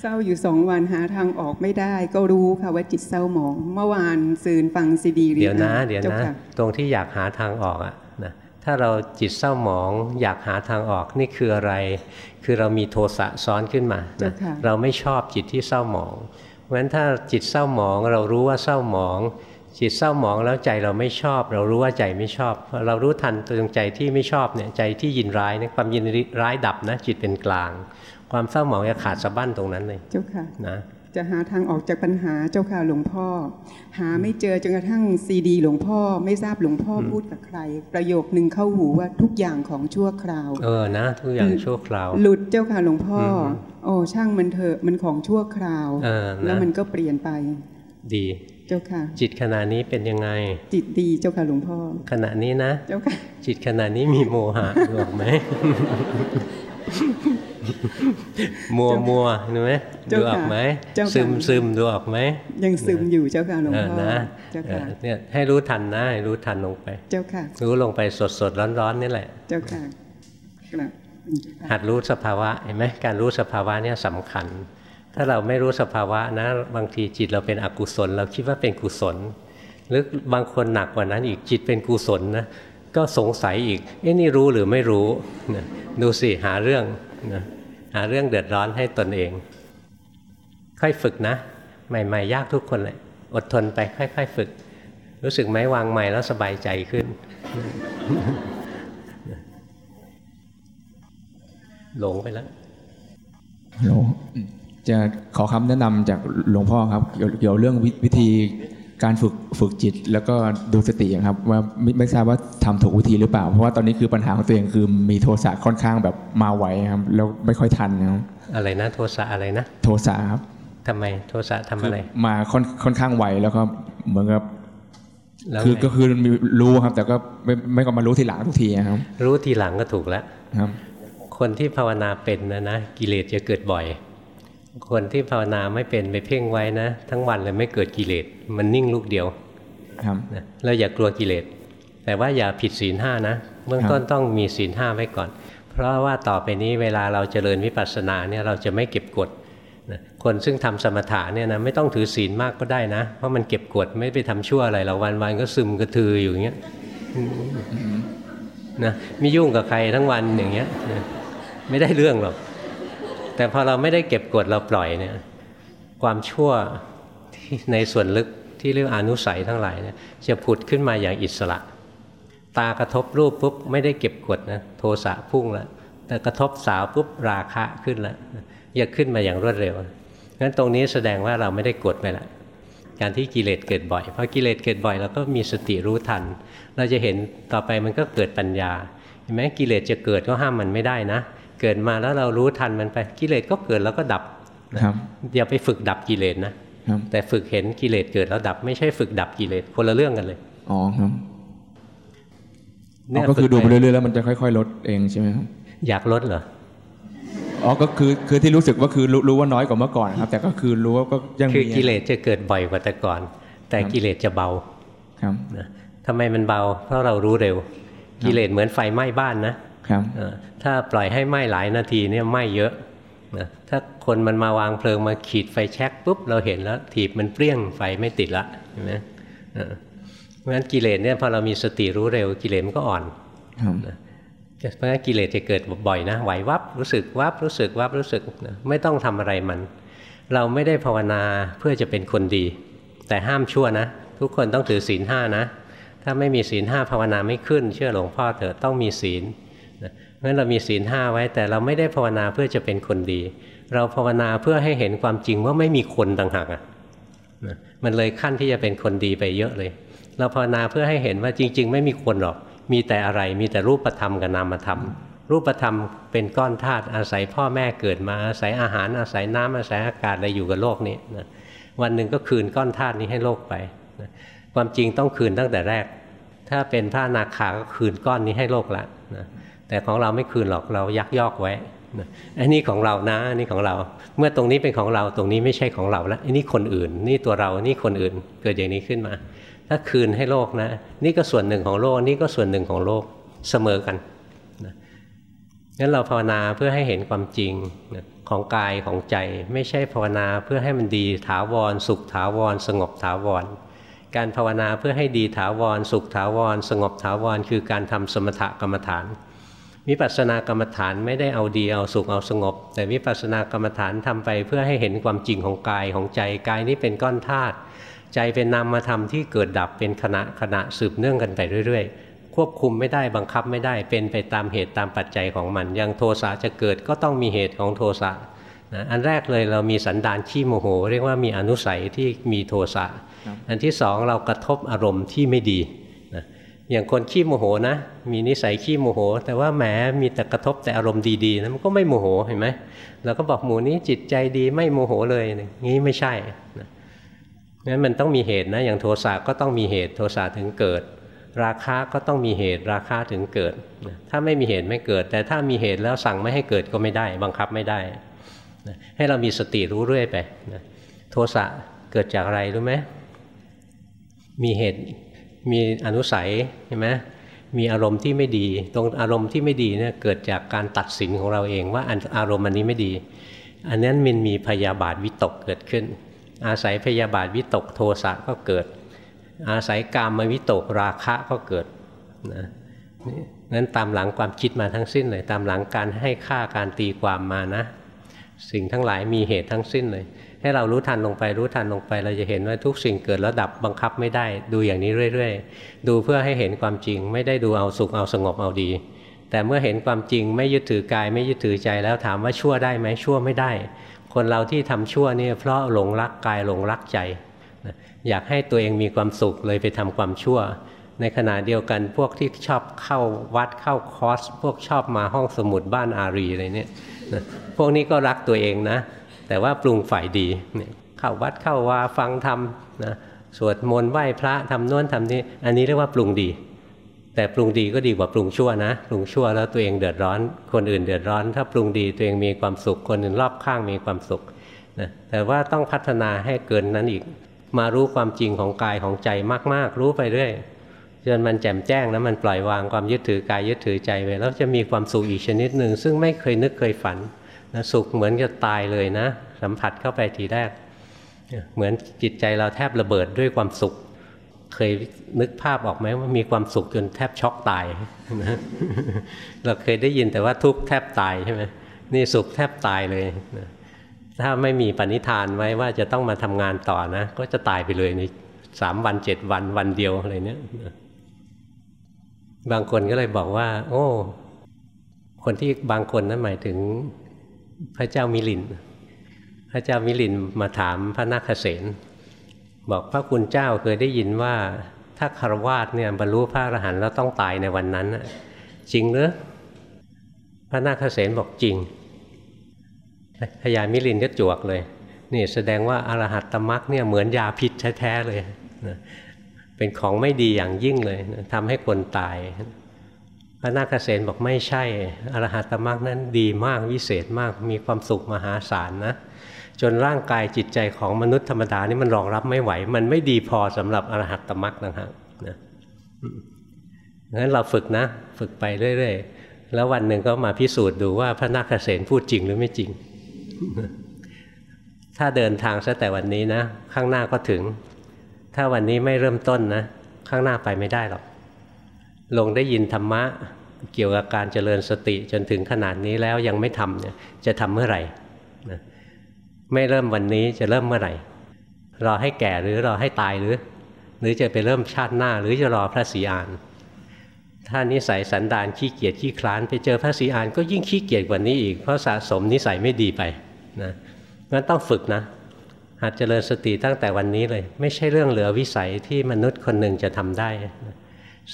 เศร้าอยู่สองวันหาทางออกไม่ได้ ก็รู้ค่ะว่าจิตเศร้าหมอง เมื่อวานซืนฟังซีดีรีเดี๋ยวนะ เดี๋ยวจ้านะค่ตรงที่อยากหาทางออกอะนะ ถ้าเราจิตเศร้าหมองอยากหาทางออกนี่คืออะไร คือเรามีโทสะซ้อนขึ้นมานะเราไม่ชอบจิตที่เศร้าหมองเพราะฉะนั้นถ้าจิตเศร้าหมองเรารู้ว่าเศร้าหมอง จิตเศร้าหมองแล้วใจเราไม่ชอบ เรารู้ว่าใจไม่ชอบพอเรารู้ทันตรงใจที่ไม่ชอบเนี่ยใจที่ยินร้ายเนี่ยความยินร้ายดับนะจิตเป็นกลาง ความเศร้าหมองจะขาดสะบั้นตรงนั้นเลยเจ้าค่ะนะ จะหาทางออกจากปัญหาเจ้าค่ะหลวงพ่อ หาไม่เจอจนกระทั่งซีดี หลวงพ่อไม่ทราบหลวงพ่อพูดกับใคร ประโยคนึงเข้าหูว่าทุกอย่างของชั่วคราว เออนะ ทุกอย่างชั่วคราว หลุดเจ้าค่ะหลวงพ่ออมโอ้ช่างมันเถอะมันของชั่วคราวเออนะแล้วมันก็เปลี่ยนไป ดีเจ้าค่ะ จิตขณะนี้เป็นยังไง จิตดีเจ้าค่ะหลวงพ่อ ขณะนี้นะ เจ้าค่ะ จิตขณะนี้มีโมหะดูออกไหม มัวมัวเห็นไหมเจ้าดูค่ะออกไหมเจ้าค่ะซึมซึมดูออกไหมยังซึมอยู่เจ้าค่ะหลวงเออพ่อนะเจ้าเอค่ะอเนี่ยให้รู้ทันนะให้รู้ทันลงไป เจ้าค่ะ รู้ลงไปสดสดร้อนร้อนๆนี่แหละ เจ้าค่ะกราบหัดรู้สภาวะเห็นไหมการรู้สภาวะเนี่ยสำคัญ ถ้าเราไม่รู้สภาวะนะ บางทีจิตเราเป็นอกุศล เราคิดว่าเป็นกุศลหรือบางคนหนักกว่านั้นอีกจิตเป็นกุศลนะก็สงสัยอีกเอ๊ะนี่รู้หรือไม่รู้นะดูสิหาเรื่องนะ หาเรื่องเดือดร้อนให้ตนเอง ค่อยฝึกนะ ใหม่ ๆ ยากทุกคนเลยอดทนไปค่อย ๆ ฝึก รู้สึกไหมวางใหม่แล้วสบายใจขึ้น หลงไปแล้วหลงจะขอคำแนะนำจากหลวงพ่อครับ เกี่ยวเกี่ยวเรื่องวิวิธี การฝึกฝึกจิตแล้วก็ดูสติครับว่าไม่ไม่ทราบว่าทำถูกวิธีหรือเปล่า เพราะว่าตอนนี้คือปัญหาของตัวเองคือมีโทสะค่อนข้างแบบมาไวครับแล้วไม่ค่อยทันครับอะไรนะโทสะอะไรนะ โทสะครับทำไมโทสะทำอะไร มาค่อนค่อนข้างไวแล้วก็เหมือนกับแล้วคือไงก็คือมีรู้ครับ แต่ก็ไม่ไม่ก็มารู้ทีหลังทุกทีครับ รู้ทีหลังก็ถูกแล้วครับ คนที่ภาวนาเป็นนะนะกิเลสจะเกิดบ่อย คนที่ภาวนาไม่เป็นไปเพ่งไว้นะ ทั้งวันเลยไม่เกิดกิเลสมันนิ่งลูกเดียวครับนะเราอย่ากลัวกิเลสแต่ว่าอย่าผิดศีลห้านะเบื้องต้นต้องมีศีลห้าไว้ก่อน เพราะว่าต่อไปนี้เวลาเราเจริญวิปัสสนาเนี่ยเราจะไม่เก็บกดนะคนซึ่งทำสมถะเนี่ยนะไม่ต้องถือศีลมากก็ได้นะ เพราะมันเก็บกดไม่ไปทำชั่วอะไรเราวันๆก็ซึมกระทืออยู่อย่างเงี้ยนะไม่ยุ่งกับใครทั้งวันอย่างเงี้ยนะไม่ได้เรื่องหรอก แต่พอเราไม่ได้เก็บกดเราปล่อยเนี่ยความชั่วที่ในส่วนลึกที่เรียกอนุสัยทั้งหลายเนี่ยจะผุดขึ้นมาอย่างอิสระ ตากระทบรูปปุ๊บไม่ได้เก็บกดนะโทสะพุ่งแล้วแต่กระทบสาวปุ๊บราคะขึ้นแล้วอยากขึ้นมาอย่างรวดเร็วงั้นตรงนี้แสดงว่าเราไม่ได้กดไปละการที่กิเลสเกิดบ่อยเพอกิเลสเกิดบ่อยเราก็มีสติรู้ทัน เราจะเห็นต่อไปมันก็เกิดปัญญาเห็นไหมกิเลสจะเกิดก็ห้ามมันไม่ได้นะ เกิดมาแล้วเรารู้ทันมันไปกิเลสก็เกิดแล้วก็ดับครับอย่าไปฝึกดับกิเลสนะครับแต่ฝึกเห็นกิเลสเกิดแล้วดับ ไม่ใช่ฝึกดับกิเลสคนละเรื่องกันเลยอ๋อครับเนี่อ๋ยอก็คือฝึดูไปไปเรื่อยๆแล้วมันจะค่อย ๆ ลดเองใช่ไหมครับอยากลดเหรออ๋อก็คือคือที่รู้สึกว่าคือรู้รู้ว่าน้อยกว่าเมื่อก่อนครับ แต่ก็คือรู้ว่าก็ยังมีคือกิเลสจะเกิดบ่อยกว่าแต่ก่อน แต่ครับกิเลสจะเบาครับนะทำไมมันเบา เพราะเรารู้เร็ว กิเลสเหมือนไฟไหม้บ้านนะ ครับเออถ้าปล่อยให้ไหม้หลายนาทีเนี่ยไหม้เยอะนะถ้าคนมันมาวางเพลิงมาขีดไฟแช็กปุ๊บเราเห็นแล้วถีบมันเปรี้ยงไฟไม่ติดละเห็นไหมเออเพราะฉะนั้นกิเลสเนี่ยพอเรามีสติรู้เร็วกิเลสมันก็อ่อนครับเพราะฉะนั้นกิเลสจะเกิดบ่อยนะไหววับรู้สึกวับรู้สึกวับรู้สึกนะไม่ต้องทำอะไรมัน เราไม่ได้ภาวนาเพื่อจะเป็นคนดี แต่ห้ามชั่วนะ ทุกคนต้องถือศีลห้านะ ถ้าไม่มีศีลห้าภาวนาไม่ขึ้น เชื่อหลวงพ่อเถอะต้องมีศีลนะ เพราะฉะนั้นเรามีศีลห้าไว้ แต่เราไม่ได้ภาวนาเพื่อจะเป็นคนดี เราภาวนาเพื่อให้เห็นความจริงว่าไม่มีคนต่างหากอะนะมันเลยขั้นที่จะเป็นคนดีไปเยอะเลย เราภาวนาเพื่อให้เห็นว่าจริง ๆ ไม่มีคนหรอก มีแต่อะไรมีแต่รูปธรรมกับนามธรรม รูปธรรมเป็นก้อนธาตุอาศัยพ่อแม่เกิดมาอาศัยอาหารอาศัยน้ำอาศัยอากาศอะไรอยู่กับโลกนี้นะวันหนึ่งก็คืนก้อนธาตุนี้ให้โลกไปนะความจริงต้องคืนตั้งแต่แรก ถ้าเป็นพระนาคาก็คืนก้อนนี้ให้โลกละนะ แต่ของเราไม่คืนหรอกเรายักยอกไว้อันนี้ของเรานะอันนี้ของเรา เมื่อตรงนี้เป็นของเราตรงนี้ไม่ใช่ของเราแล้วอันนี้คนอื่น นี่ตัวเรานี่คนอื่นเกิดอย่างนี้ขึ้นมา ถ้าคืนให้โลกนะ นี่ก็ส่วนหนึ่งของโลก นี่ก็ส่วนหนึ่งของโลกเสมอกันนะงั้นเราภาวนาเพื่อให้เห็นความจริงของกายของใจ ไม่ใช่ภาวนาเพื่อให้มันดีถาวร สุขถาวร สงบถาวร การภาวนาเพื่อให้ดีถาวร สุขถาวร สงบถาวร คือการทำสมถกรรมฐาน วิปัสสนากรรมฐานไม่ได้เอาดีเอาสุขเอาสงบ แต่วิปัสสนากรรมฐานทำไปเพื่อให้เห็นความจริงของกายของใจกายนี้เป็นก้อนธาตุใจเป็นนามธรรมที่เกิดดับเป็นขณะขณะสืบเนื่องกันไปเรื่อย ๆ ควบคุมไม่ได้บังคับไม่ได้เป็นไปตามเหตุตามปัจจัยของมันอย่างโทสะจะเกิดก็ต้องมีเหตุของโทสะนะอันแรกเลยเรามีสันดานขี้โมโห เรียกว่ามีอนุสัยที่มีโทสะอันที่สองเรากระทบอารมณ์ที่ไม่ดี อย่างคนขี้โมโหนะ มีนิสัยขี้โมโห แต่ว่าแหมมีแต่กระทบแต่อารมณ์ดีๆนะมันก็ไม่โมโหเห็นไหมเราก็บอกหมูนี้จิตใจดีไม่โมโหเลยงี้ไม่ใช่นะงั้นมันต้องมีเหตุนะอย่างโทสะก็ต้องมีเหตุ โทสะถึงเกิด ราคะก็ต้องมีเหตุราคะถึงเกิด ถ้าไม่มีเหตุไม่เกิด แต่ถ้ามีเหตุแล้วสั่งไม่ให้เกิดก็ไม่ได้ บังคับไม่ได้ให้เรามีสติรู้เรื่อยไปโทสะเกิดจากอะไรรู้ไหมมีเหตุ มีอนุสัยใช่ไหมมีอารมณ์ที่ไม่ดี ตรงอารมณ์ที่ไม่ดีเนี่ยเกิดจากการตัดสินของเราเองว่าอารมณ์อันนี้ไม่ดี อันนั้นมันมีพยาบาทวิตกเกิดขึ้น อาศัยพยาบาทวิตกโทสะก็เกิด อาศัยกามวิตกราคะก็เกิดนะนั้นตามหลังความคิดมาทั้งสิ้นเลยตามหลังการให้ค่าการตีความมานะ สิ่งทั้งหลายมีเหตุทั้งสิ้นเลย ให้เรารู้ทันลงไปรู้ทันลงไป เราจะเห็นว่าทุกสิ่งเกิดแล้วดับบังคับไม่ได้ ดูอย่างนี้เรื่อย ๆ ดูเพื่อให้เห็นความจริง ไม่ได้ดูเอาสุขเอาสงบเอาดี แต่เมื่อเห็นความจริงไม่ยึดถือกายไม่ยึดถือใจแล้วถามว่าชั่วได้ไหมชั่วไม่ได้ คนเราที่ทำชั่วนี่เพราะหลงรักกายหลงรักใจ อยากให้ตัวเองมีความสุขเลยไปทำความชั่ว ในขณะเดียวกันพวกที่ชอบเข้าวัดเข้าคอร์สพวกชอบมาห้องสมุดบ้านอารีอะไรเนี่ยพวกนี้ก็รักตัวเองนะ แต่ว่าปรุงฝ่ายดีเนี่ยเข้าวัดเข้าวาฟังธรรมนะสวดมนต์ไหว้พระทำน้นทำนี้ อันนี้เรียกว่าปรุงดี แต่ปรุงดีก็ดีกว่าปรุงชั่วนะปรุงชั่วแล้วตัวเองเดือดร้อน คนอื่นเดือดร้อน ถ้าปรุงดีตัวเองมีความสุข คนอื่นรอบข้างมีความสุขนะแต่ว่าต้องพัฒนาให้เกินนั้นอีก มารู้ความจริงของกายของใจมาก ๆ รู้ไปเรื่อยจนมันแจ่มแจ้งนะมันปล่อยวางความยึดถือกายยึดถือใจไปแล้วจะมีความสุขอีกชนิดหนึ่งซึ่งไม่เคยนึกเคยฝัน นะสุขเหมือนจะตายเลยนะ สัมผัสเข้าไปทีแรก เหมือนจิตใจเราแทบระเบิดด้วยความสุข เคยนึกภาพออกไหมว่ามีความสุขจนแทบช็อกตายนะเราเคยได้ยินแต่ว่าทุกข์แทบตายใช่ไหมนี่สุขแทบตายเลยนะถ้าไม่มีปณิธานไว้ว่าจะต้องมาทำงานต่อนะ ก็จะตายไปเลยในสามวันเจ็ดวันวันเดียวอะไรเนี้ยบางคนก็เลยบอกว่า โอ้ คนที่บางคนนั้นหมายถึง พระเจ้ามิลิน พระเจ้ามิลินมาถามพระนาคเษนบอกพระคุณเจ้าเคยได้ยินว่าถ้าคารวาสเนี่ยบรรลุพระอรหันต์แล้วต้องตายในวันนั้นจริงหรือพระนาคเษนบอกจริงพญามิลินก็จวกเลยนี่แสดงว่าอรหัตตมรักเนี่ยเหมือนยาพิษแท้ๆเลยเป็นของไม่ดีอย่างยิ่งเลยทำให้คนตาย พระนาคเษนบอกไม่ใช่ อรหัตมรรคนั้นดีมากวิเศษมากมีความสุขมหาศาลนะจนร่างกายจิตใจของมนุษย์ธรรมดานี่มันรองรับไม่ไหว มันไม่ดีพอสำหรับอรหัตมรรคนะฮะนะงั้นเราฝึกนะ ฝึกไปเรื่อยๆ แล้ววันหนึ่งก็มาพิสูจน์ดูว่าพระนาคเษนพูดจริงหรือไม่จริง ถ้าเดินทางซะแต่วันนี้นะ ข้างหน้าก็ถึง ถ้าวันนี้ไม่เริ่มต้นนะ ข้างหน้าไปไม่ได้หรอก ลงได้ยินธรรมะเกี่ยวกับการเจริญสติจนถึงขนาดนี้แล้วยังไม่ทำเนี่ยจะทำเมื่อไหร่นะไม่เริ่มวันนี้จะเริ่มเมื่อไหร่รอให้แก่หรือรอให้ตายหรือ หรือจะไปเริ่มชาติหน้าหรือจะรอพระศรีอาน ถ้านิสัยสันดานขี้เกียจขี้คลานไปเจอพระศรีอานก็ยิ่งขี้เกียจกว่านี้อีกเพราะสะสมนิสัยไม่ดีไปนะงั้นต้องฝึกนะหัดเจริญสติตั้งแต่วันนี้เลย ไม่ใช่เรื่องเหลือวิสัยที่มนุษย์คนหนึ่งจะทำได้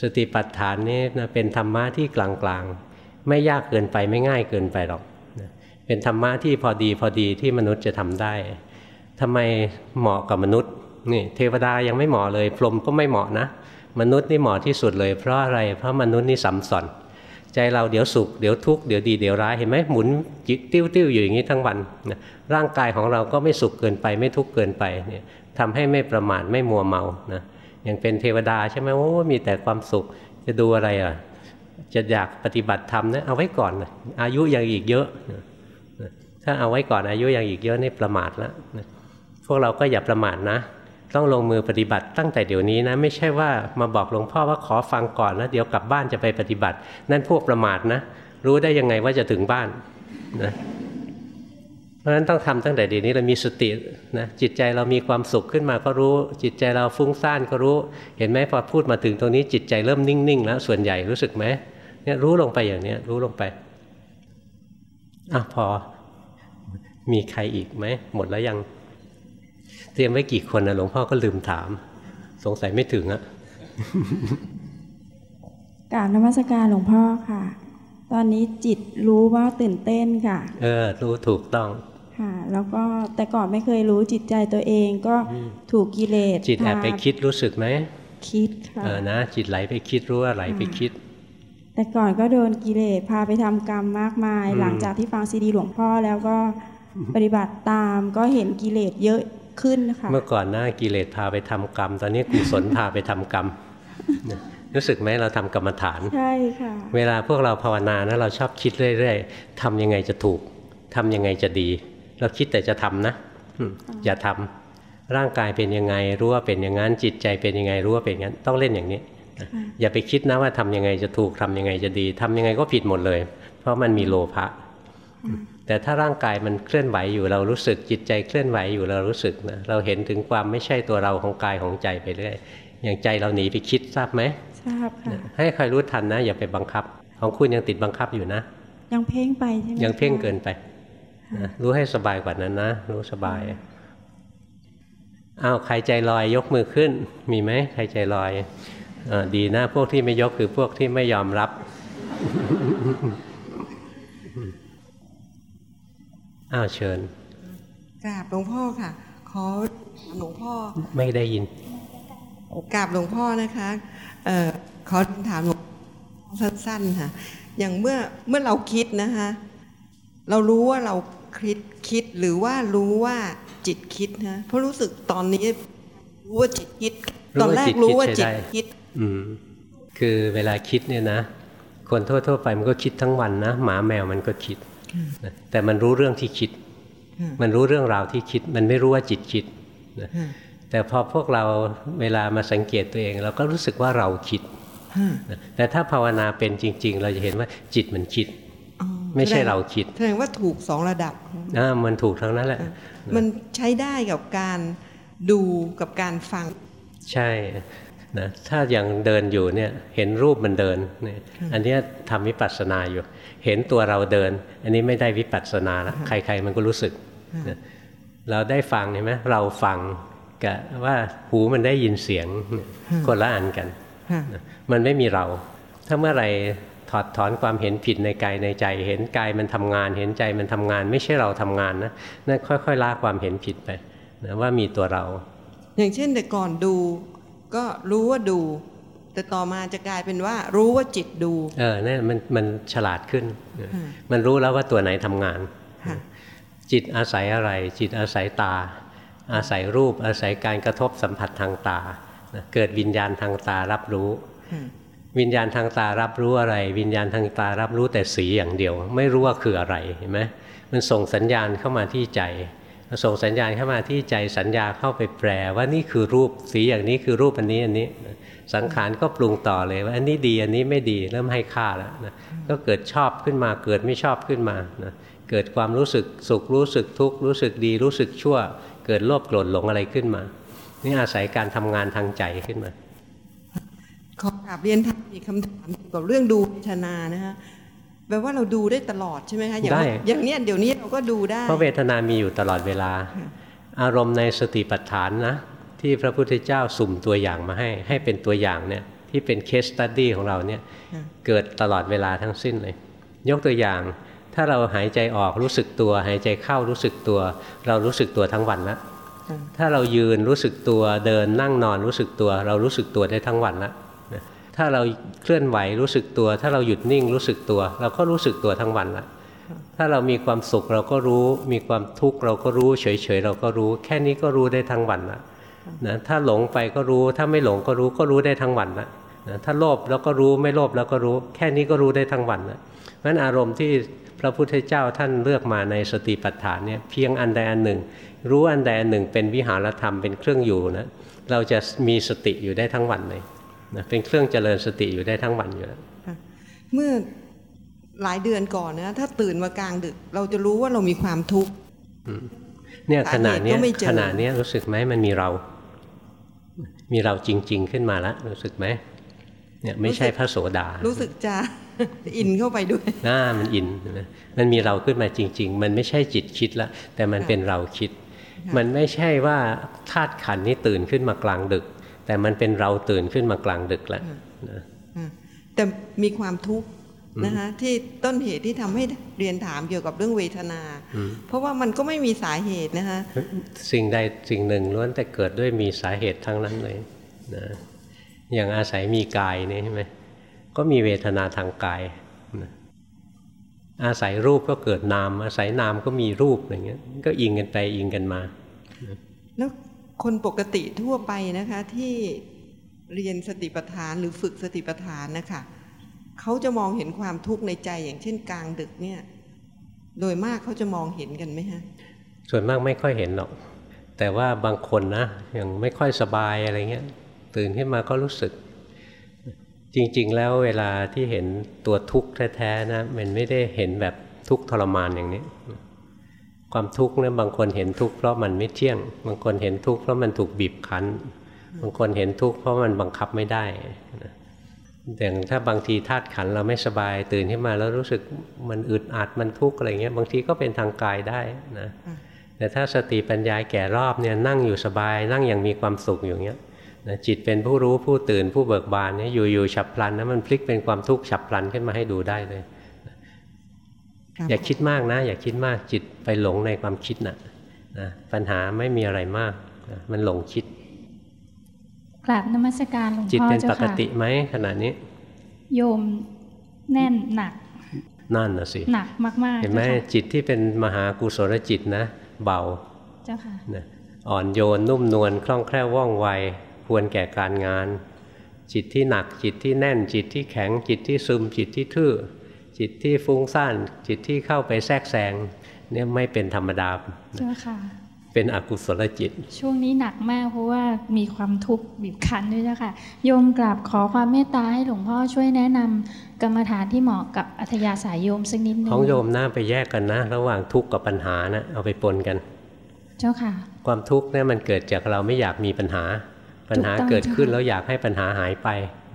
สติปัฏฐานนี้นะเป็นธรรมะที่กลางๆ ไม่ยากเกินไปไม่ง่ายเกินไปหรอกเป็นธรรมะที่พอดีพอดีที่มนุษย์จะทำได้ทำไมเหมาะกับมนุษย์นี่เทวดายังไม่เหมาะเลยพรหมก็ไม่เหมาะนะ มนุษย์นี่เหมาะที่สุดเลยเพราะอะไรเพราะมนุษย์นี่สัมสอนใจเราเดี๋ยวสุขเดี๋ยวทุกข์เดี๋ยวดีเดี๋ยวร้ายเห็นไหมหมุนจิตติ้วติ้วอยู่อย่างนี้ทั้งวันนะร่างกายของเราก็ไม่สุขเกินไปไม่ทุกข์เกินไปเนี่ยทำให้ไม่ประมาทไม่มัวเมานะ อย่างเป็นเทวดาใช่ไหมโอ้มีแต่ความสุขจะดูอะไรอะ จะอยากปฏิบัติธรรมนะเอาไว้ก่อน อายุยังอีกเยอะ ถ้าเอาไว้ก่อนอายุยังอีกเยอะนี่ประมาทแล้วนะพวกเราก็อย่าประมาทนะ ต้องลงมือปฏิบัติตั้งแต่เดี๋ยวนี้นะ ไม่ใช่ว่ามาบอกหลวงพ่อว่าขอฟังก่อนแล้วเดี๋ยวกลับบ้านจะไปปฏิบัติ นั่นพวกประมาทนะ รู้ได้ยังไงว่าจะถึงบ้านนะ ราะฉะนั้นต้องทำตั้งแต่เดี๋ยวนี้เรามีสตินะจิตใจเรามีความสุขขึ้นมาก็รู้ จิตใจเราฟุ้งซ่านก็รู้ เห็นไหมพอพูดมาถึงตรงนี้จิตใจเริ่มนิ่งๆแล้วส่วนใหญ่รู้สึกไหมเนี่ยรู้ลงไปอย่างเนี้ยรู้ลงไปอะพอมีใครอีกไหมหมดแล้วยัง เตรียมไว้กี่คนนะหลวงพ่อก็ลืมถาม สงสัยไม่ถึงอะกราบนมัสการหลวงพ่อค่ะ ตอนนี้จิตรู้ว่าตื่นเต้นค่ะ เออ รู้ถูกต้อง ค่ะ แล้วก็แต่ก่อนไม่เคยรู้จิตใจตัวเองก็ถูกกิเลสจิตแอบพาไปคิดรู้สึกไหมคิดค่ะเออนะ จิตไหลไปคิดรู้ว่าไหลไปคิด แต่ก่อนก็โดนกิเลสพาไปทำกรรมมากมายอืมหลังจากที่ฟังซีดีหลวงพ่อแล้วก็ปฏิบัติตามก็เห็นกิเลสเยอะขึ้นค่ะเมื่อก่อนหน้ากิเลสพาไปทำกรรม ตอนนี้กุศลพาไปทำกรรมนะรู้สึกไหมเราทำกรรมฐานใช่ค่ะเวลาพวกเราภาวนานะเราชอบคิดเรื่อย ๆทำยังไงจะถูกทำยังไงจะดี เราคิดแต่จะทำนะอืมอย่าทำร่างกายเป็นยังไงรู้ว่าเป็นอย่างนั้นจิตใจเป็นยังไงรู้ว่าเป็นอย่างนั้น ต้องเล่นอย่างนี้นะอย่าไปคิดนะว่าทำยังไงจะถูกทำยังไงจะดีทำยังไงก็ผิดหมดเลย เพราะมันมีโลภะแต่ถ้าร่างกายมันเคลื่อนไหวอยู่เรารู้สึกจิตใจเคลื่อนไหวอยู่เรารู้สึกนะเราเห็นถึงความไม่ใช่ตัวเราของกายของใจไปเรื่อยอย่างใจเราหนีไปคิดทราบไหมทราบค่ะให้ใครรู้ทันนะ อย่าไปบังคับ ของคุณยังติดบังคับอยู่นะ ยังเพ่งไปใช่ไหมยังเพ่งคะเกินไป นะรู้ให้สบายกว่านั้นนะ รู้สบายอ้าวใครใจลอยยกมือขึ้น มีไหมใครใจลอยอาดีนะพวกที่ไม่ยกคือพวกที่ไม่ยอมรับอ้าวเชิญกราบหลวงพ่อค่ะ ขอถามหลวงพ่อ ไม่ได้ยินกราบหลวงพ่อนะคะเอ่อขอถามหลวงพ่อสั้นๆค่ะ อย่างเมื่อเมื่อเราคิดนะคะ เรารู้ว่าเรา คิดคิดหรือว่ารู้ว่าจิตคิดนะเพราะรู้สึกตอนนี้รู้ว่าจิตคิดรู้ตอนว่าแรจิกตคิดรู้ว่าใช้จิตได้คิด อืมคือเวลาคิดเนี่ยนะ คนทั่วๆไปมันก็คิดทั้งวันนะหมาแมวมันก็คิดนะแต่มันรู้เรื่องที่คิดค่ะมันรู้เรื่องราวที่คิด มันไม่รู้ว่าจิตคิดนะค่ะแต่พอพวกเราเวลามาสังเกตตัวเอง เราก็รู้สึกว่าเราคิดค่ะนะแต่ถ้าภาวนาเป็นจริง ๆ เราจะเห็นว่าจิตมันคิดอ๋อ ไม่ใช่แสดงเราคิดแสดงว่าถูกสองระดับอ่ามันถูกทั้งนั้นแหละ มันใช้ได้กับการดูกับการฟัง ใช่นะถ้ายังเดินอยู่เนี่ยเห็นรูปมันเดินเนี่ยอันเนี้ยทำวิปัสสนาอยู่ เห็นตัวเราเดิน อันนี้ไม่ได้วิปัสสนาแล้วใครๆมันก็รู้สึกนะเราได้ฟังเห็นไหมเราฟังกับว่าหูมันได้ยินเสียงเนี่ยคนละอันกันค่ะนะมันไม่มีเรา ถ้าเมื่อไหร ถอดถอนความเห็นผิดในกายในใจ เห็นกายมันทำงาน เห็นใจมันทำงาน ไม่ใช่เราทำงานนะนั่นค่อยๆละความเห็นผิดไปนะว่ามีตัวเรา อย่างเช่นแต่ก่อนดู ก็รู้ว่าดู แต่ต่อมาจะกลายเป็นว่า รู้ว่าจิตดู เออนั่นมันมันฉลาดขึ้นนะค่ะมันรู้แล้วว่าตัวไหนทำงานค่ะจิตอาศัยอะไร จิตอาศัยตา อาศัยรูปอาศัยการกระทบสัมผัสทางตานะเกิดวิญญาณทางตารับรู้ค่ะ วิญญาณทางตารับรู้อะไร วิญญาณทางตารับรู้แต่สีอย่างเดียว ไม่รู้ว่าคืออะไรเห็นไหมมันส่งสัญญาณเข้ามาที่ใจส่งสัญญาณเข้ามาที่ใจสัญญาเข้าไปแปลว่านี่คือรูปสีอย่างนี้คือรูปอันนี้อันนี้สังขารก็ปรุงต่อเลยว่าอันนี้ดีอันนี้ไม่ดีเริ่มให้ค่าแล้วนะก็เกิดชอบขึ้นมาเกิดไม่ชอบขึ้นมานะเกิดความรู้สึกสุขรู้สึกทุกข์รู้สึกดีรู้สึกชั่ว เกิดโลภโกรธหลงอะไรขึ้นมา นี่อาศัยการทำงานทางใจขึ้นมา ขอกราบเรียนถามอีกคำถามเกี่ยวกับเรื่องดูเวทนานะฮะแปลว่าเราดูได้ตลอดใช่ไหมคะอย่างได้อย่างเนี้ยเดี๋ยวนี้เราก็ดูได้เพราะเวทนามีอยู่ตลอดเวลา อารมณ์ในสติปัฏฐานนะ ที่พระพุทธเจ้าสุ่มตัวอย่างมาให้ ให้เป็นตัวอย่างเนี่ยที่เป็นเคสตัดดี้ของเราเนี่ยเกิดตลอดเวลาทั้งสิ้นเลย ยกตัวอย่างถ้าเราหายใจออกรู้สึกตัว หายใจเข้ารู้สึกตัว เรารู้สึกตัวทั้งวันแล้วถ้าเรายืนรู้สึกตัวเดินนั่งนอนรู้สึกตัว เรารู้สึกตัวได้ทั้งวันแล้ว ถ้าเราเคลื่อนไหวรู้สึกตัว ถ้าเราหยุดนิ่งรู้สึกตัว เราก็รู้สึกตัวทั้งวันละถ้าเรามีความสุขเราก็รู้ มีความทุกข์เราก็รู้ เฉยๆเราก็รู้ แค่นี้ก็รู้ได้ทั้งวันละนะถ้าหลงไปก็รู้ ถ้าไม่หลงก็รู้ก็รู้ได้ทั้งวันละนะถ้าโลภแล้วก็รู้ไม่โลภแล้วก็รู้ แค่นี้ก็รู้ได้ทั้งวันละเพราะฉะนั้นอารมณ์ที่พระพุทธเจ้าท่านเลือกมาในสติปัฏฐานเนี่ยเพียงอันใดอันหนึ่ง รู้อันใดอันหนึ่งเป็นวิหารธรรมเป็นเครื่องอยู่นะเราจะมีสติอยู่ได้ทั้งวันเลย นะเป็นเครื่องเจริญสติอยู่ได้ทั้งวันอยู่แล้วเมื่อหลายเดือนก่อนนะถ้าตื่นมากลางดึก เราจะรู้ว่าเรามีความทุกข์เนี่ยขณะนี้ขณะนี้รู้สึกไหมมันมีเรา มีเราจริง ๆ ขึ้นมาแล้วรู้สึกไหมเนี่ยไม่ใช่พระโสดา รู้สึกจะอินเข้าไปด้วยน่ามันอินมันมีเราขึ้นมาจริง ๆ มันไม่ใช่จิตคิดแล้วแต่มันเป็นเราคิด มันไม่ใช่ว่าธาตุขันนี้ตื่นขึ้นมากลางดึก แต่มันเป็นเราตื่นขึ้นมากลางดึกแล้วแต่มีความทุกข์นะคะที่ต้นเหตุที่ทำให้เรียนถามเกี่ยวกับเรื่องเวทนา เพราะว่ามันก็ไม่มีสาเหตุนะคะสิ่งใดสิ่งหนึ่งล้วนแต่เกิดด้วยมีสาเหตุทั้งนั้นเลยนะอย่างอาศัยมีกายนี่ใช่ไหมก็มีเวทนาทางกายอาศัยรูปก็เกิดนาม อาศัยนามก็มีรูปอย่างเงี้ย ก็อิงกันไปอิงกันมา แล้ว คนปกติทั่วไปนะคะที่เรียนสติปัฏฐานหรือฝึกสติปัฏฐานนะคะเขาจะมองเห็นความทุกข์ในใจอย่างเช่นกลางดึกเนี่ย โดยมากเขาจะมองเห็นกันไหมฮะส่วนมากไม่ค่อยเห็นหรอก แต่ว่าบางคนนะอย่างไม่ค่อยสบายอะไรเงี้ยตื่นขึ้นมาก็รู้สึก จริง ๆ แล้วเวลาที่เห็นตัวทุกข์แท้ๆนะมันไม่ได้เห็นแบบทุกข์ทรมานอย่างนี้ ความทุกข์เนี่ยบางคนเห็นทุกข์เพราะมันไม่เที่ยง บางคนเห็นทุกข์เพราะมันถูกบีบคั้น บางคนเห็นทุกข์เพราะมันบังคับไม่ได้อย่างถ้าบางทีธาตุขันเราไม่สบายตื่นขึ้นมาแล้วรู้สึกมันอึดอัดมันทุกข์อะไรเงี้ยบางทีก็เป็นทางกายได้นะแต่ถ้าสติปัญญาแก่รอบเนี่ยนั่งอยู่สบาย นั่งอย่างมีความสุขอย่างเงี้ยนะจิตเป็นผู้รู้ผู้ตื่นผู้เบิกบานเนี่ยอยู่ๆฉับพลันนะมันพลิกเป็นความทุกข์ฉับพลันขึ้นมาให้ดูได้เลย อย่าคิดมากนะ อย่าคิดมากจิตไปหลงในความคิดนะนะปัญหาไม่มีอะไรมากนะมันหลงคิดกราบนมัสการหลวงพ่อจิตเป็นปกติไหมขณะนี้ โยมแน่นหนัก นั่นนะสิหนักมากๆเห็นไหมจิตที่เป็นมหากุศลจิตนะ เบาเจ้าค่ะอ่อนโยนนุ่มนวลคล่องแคล่วว่องไวควรแก่การงาน จิตที่หนักจิตที่แน่นจิตที่แข็งจิตที่ซึมจิตที่ทื่อ จิตที่ฟุ้งซ่านจิตที่เข้าไปแทรกแซงเนี่ยไม่เป็นธรรมดาเจ้าค่ะเป็นอกุศลจิต ช่วงนี้หนักมากเพราะว่ามีความทุกข์บีบคั้นด้วยนะคะโยมกราบขอความเมตตาให้หลวงพ่อช่วยแนะนำกรรมฐานที่เหมาะกับอัธยาศัยโยมสักนิดนึงของโยมน่าไปแยกกันนะ ระหว่างทุกข์กับปัญหานะเอาไปปนกัน เจ้าค่ะ ความทุกข์เนี่ยมันเกิดจากเราไม่อยากมีปัญหา ปัญหาเกิดขึ้นแล้วอยากให้ปัญหาหายไป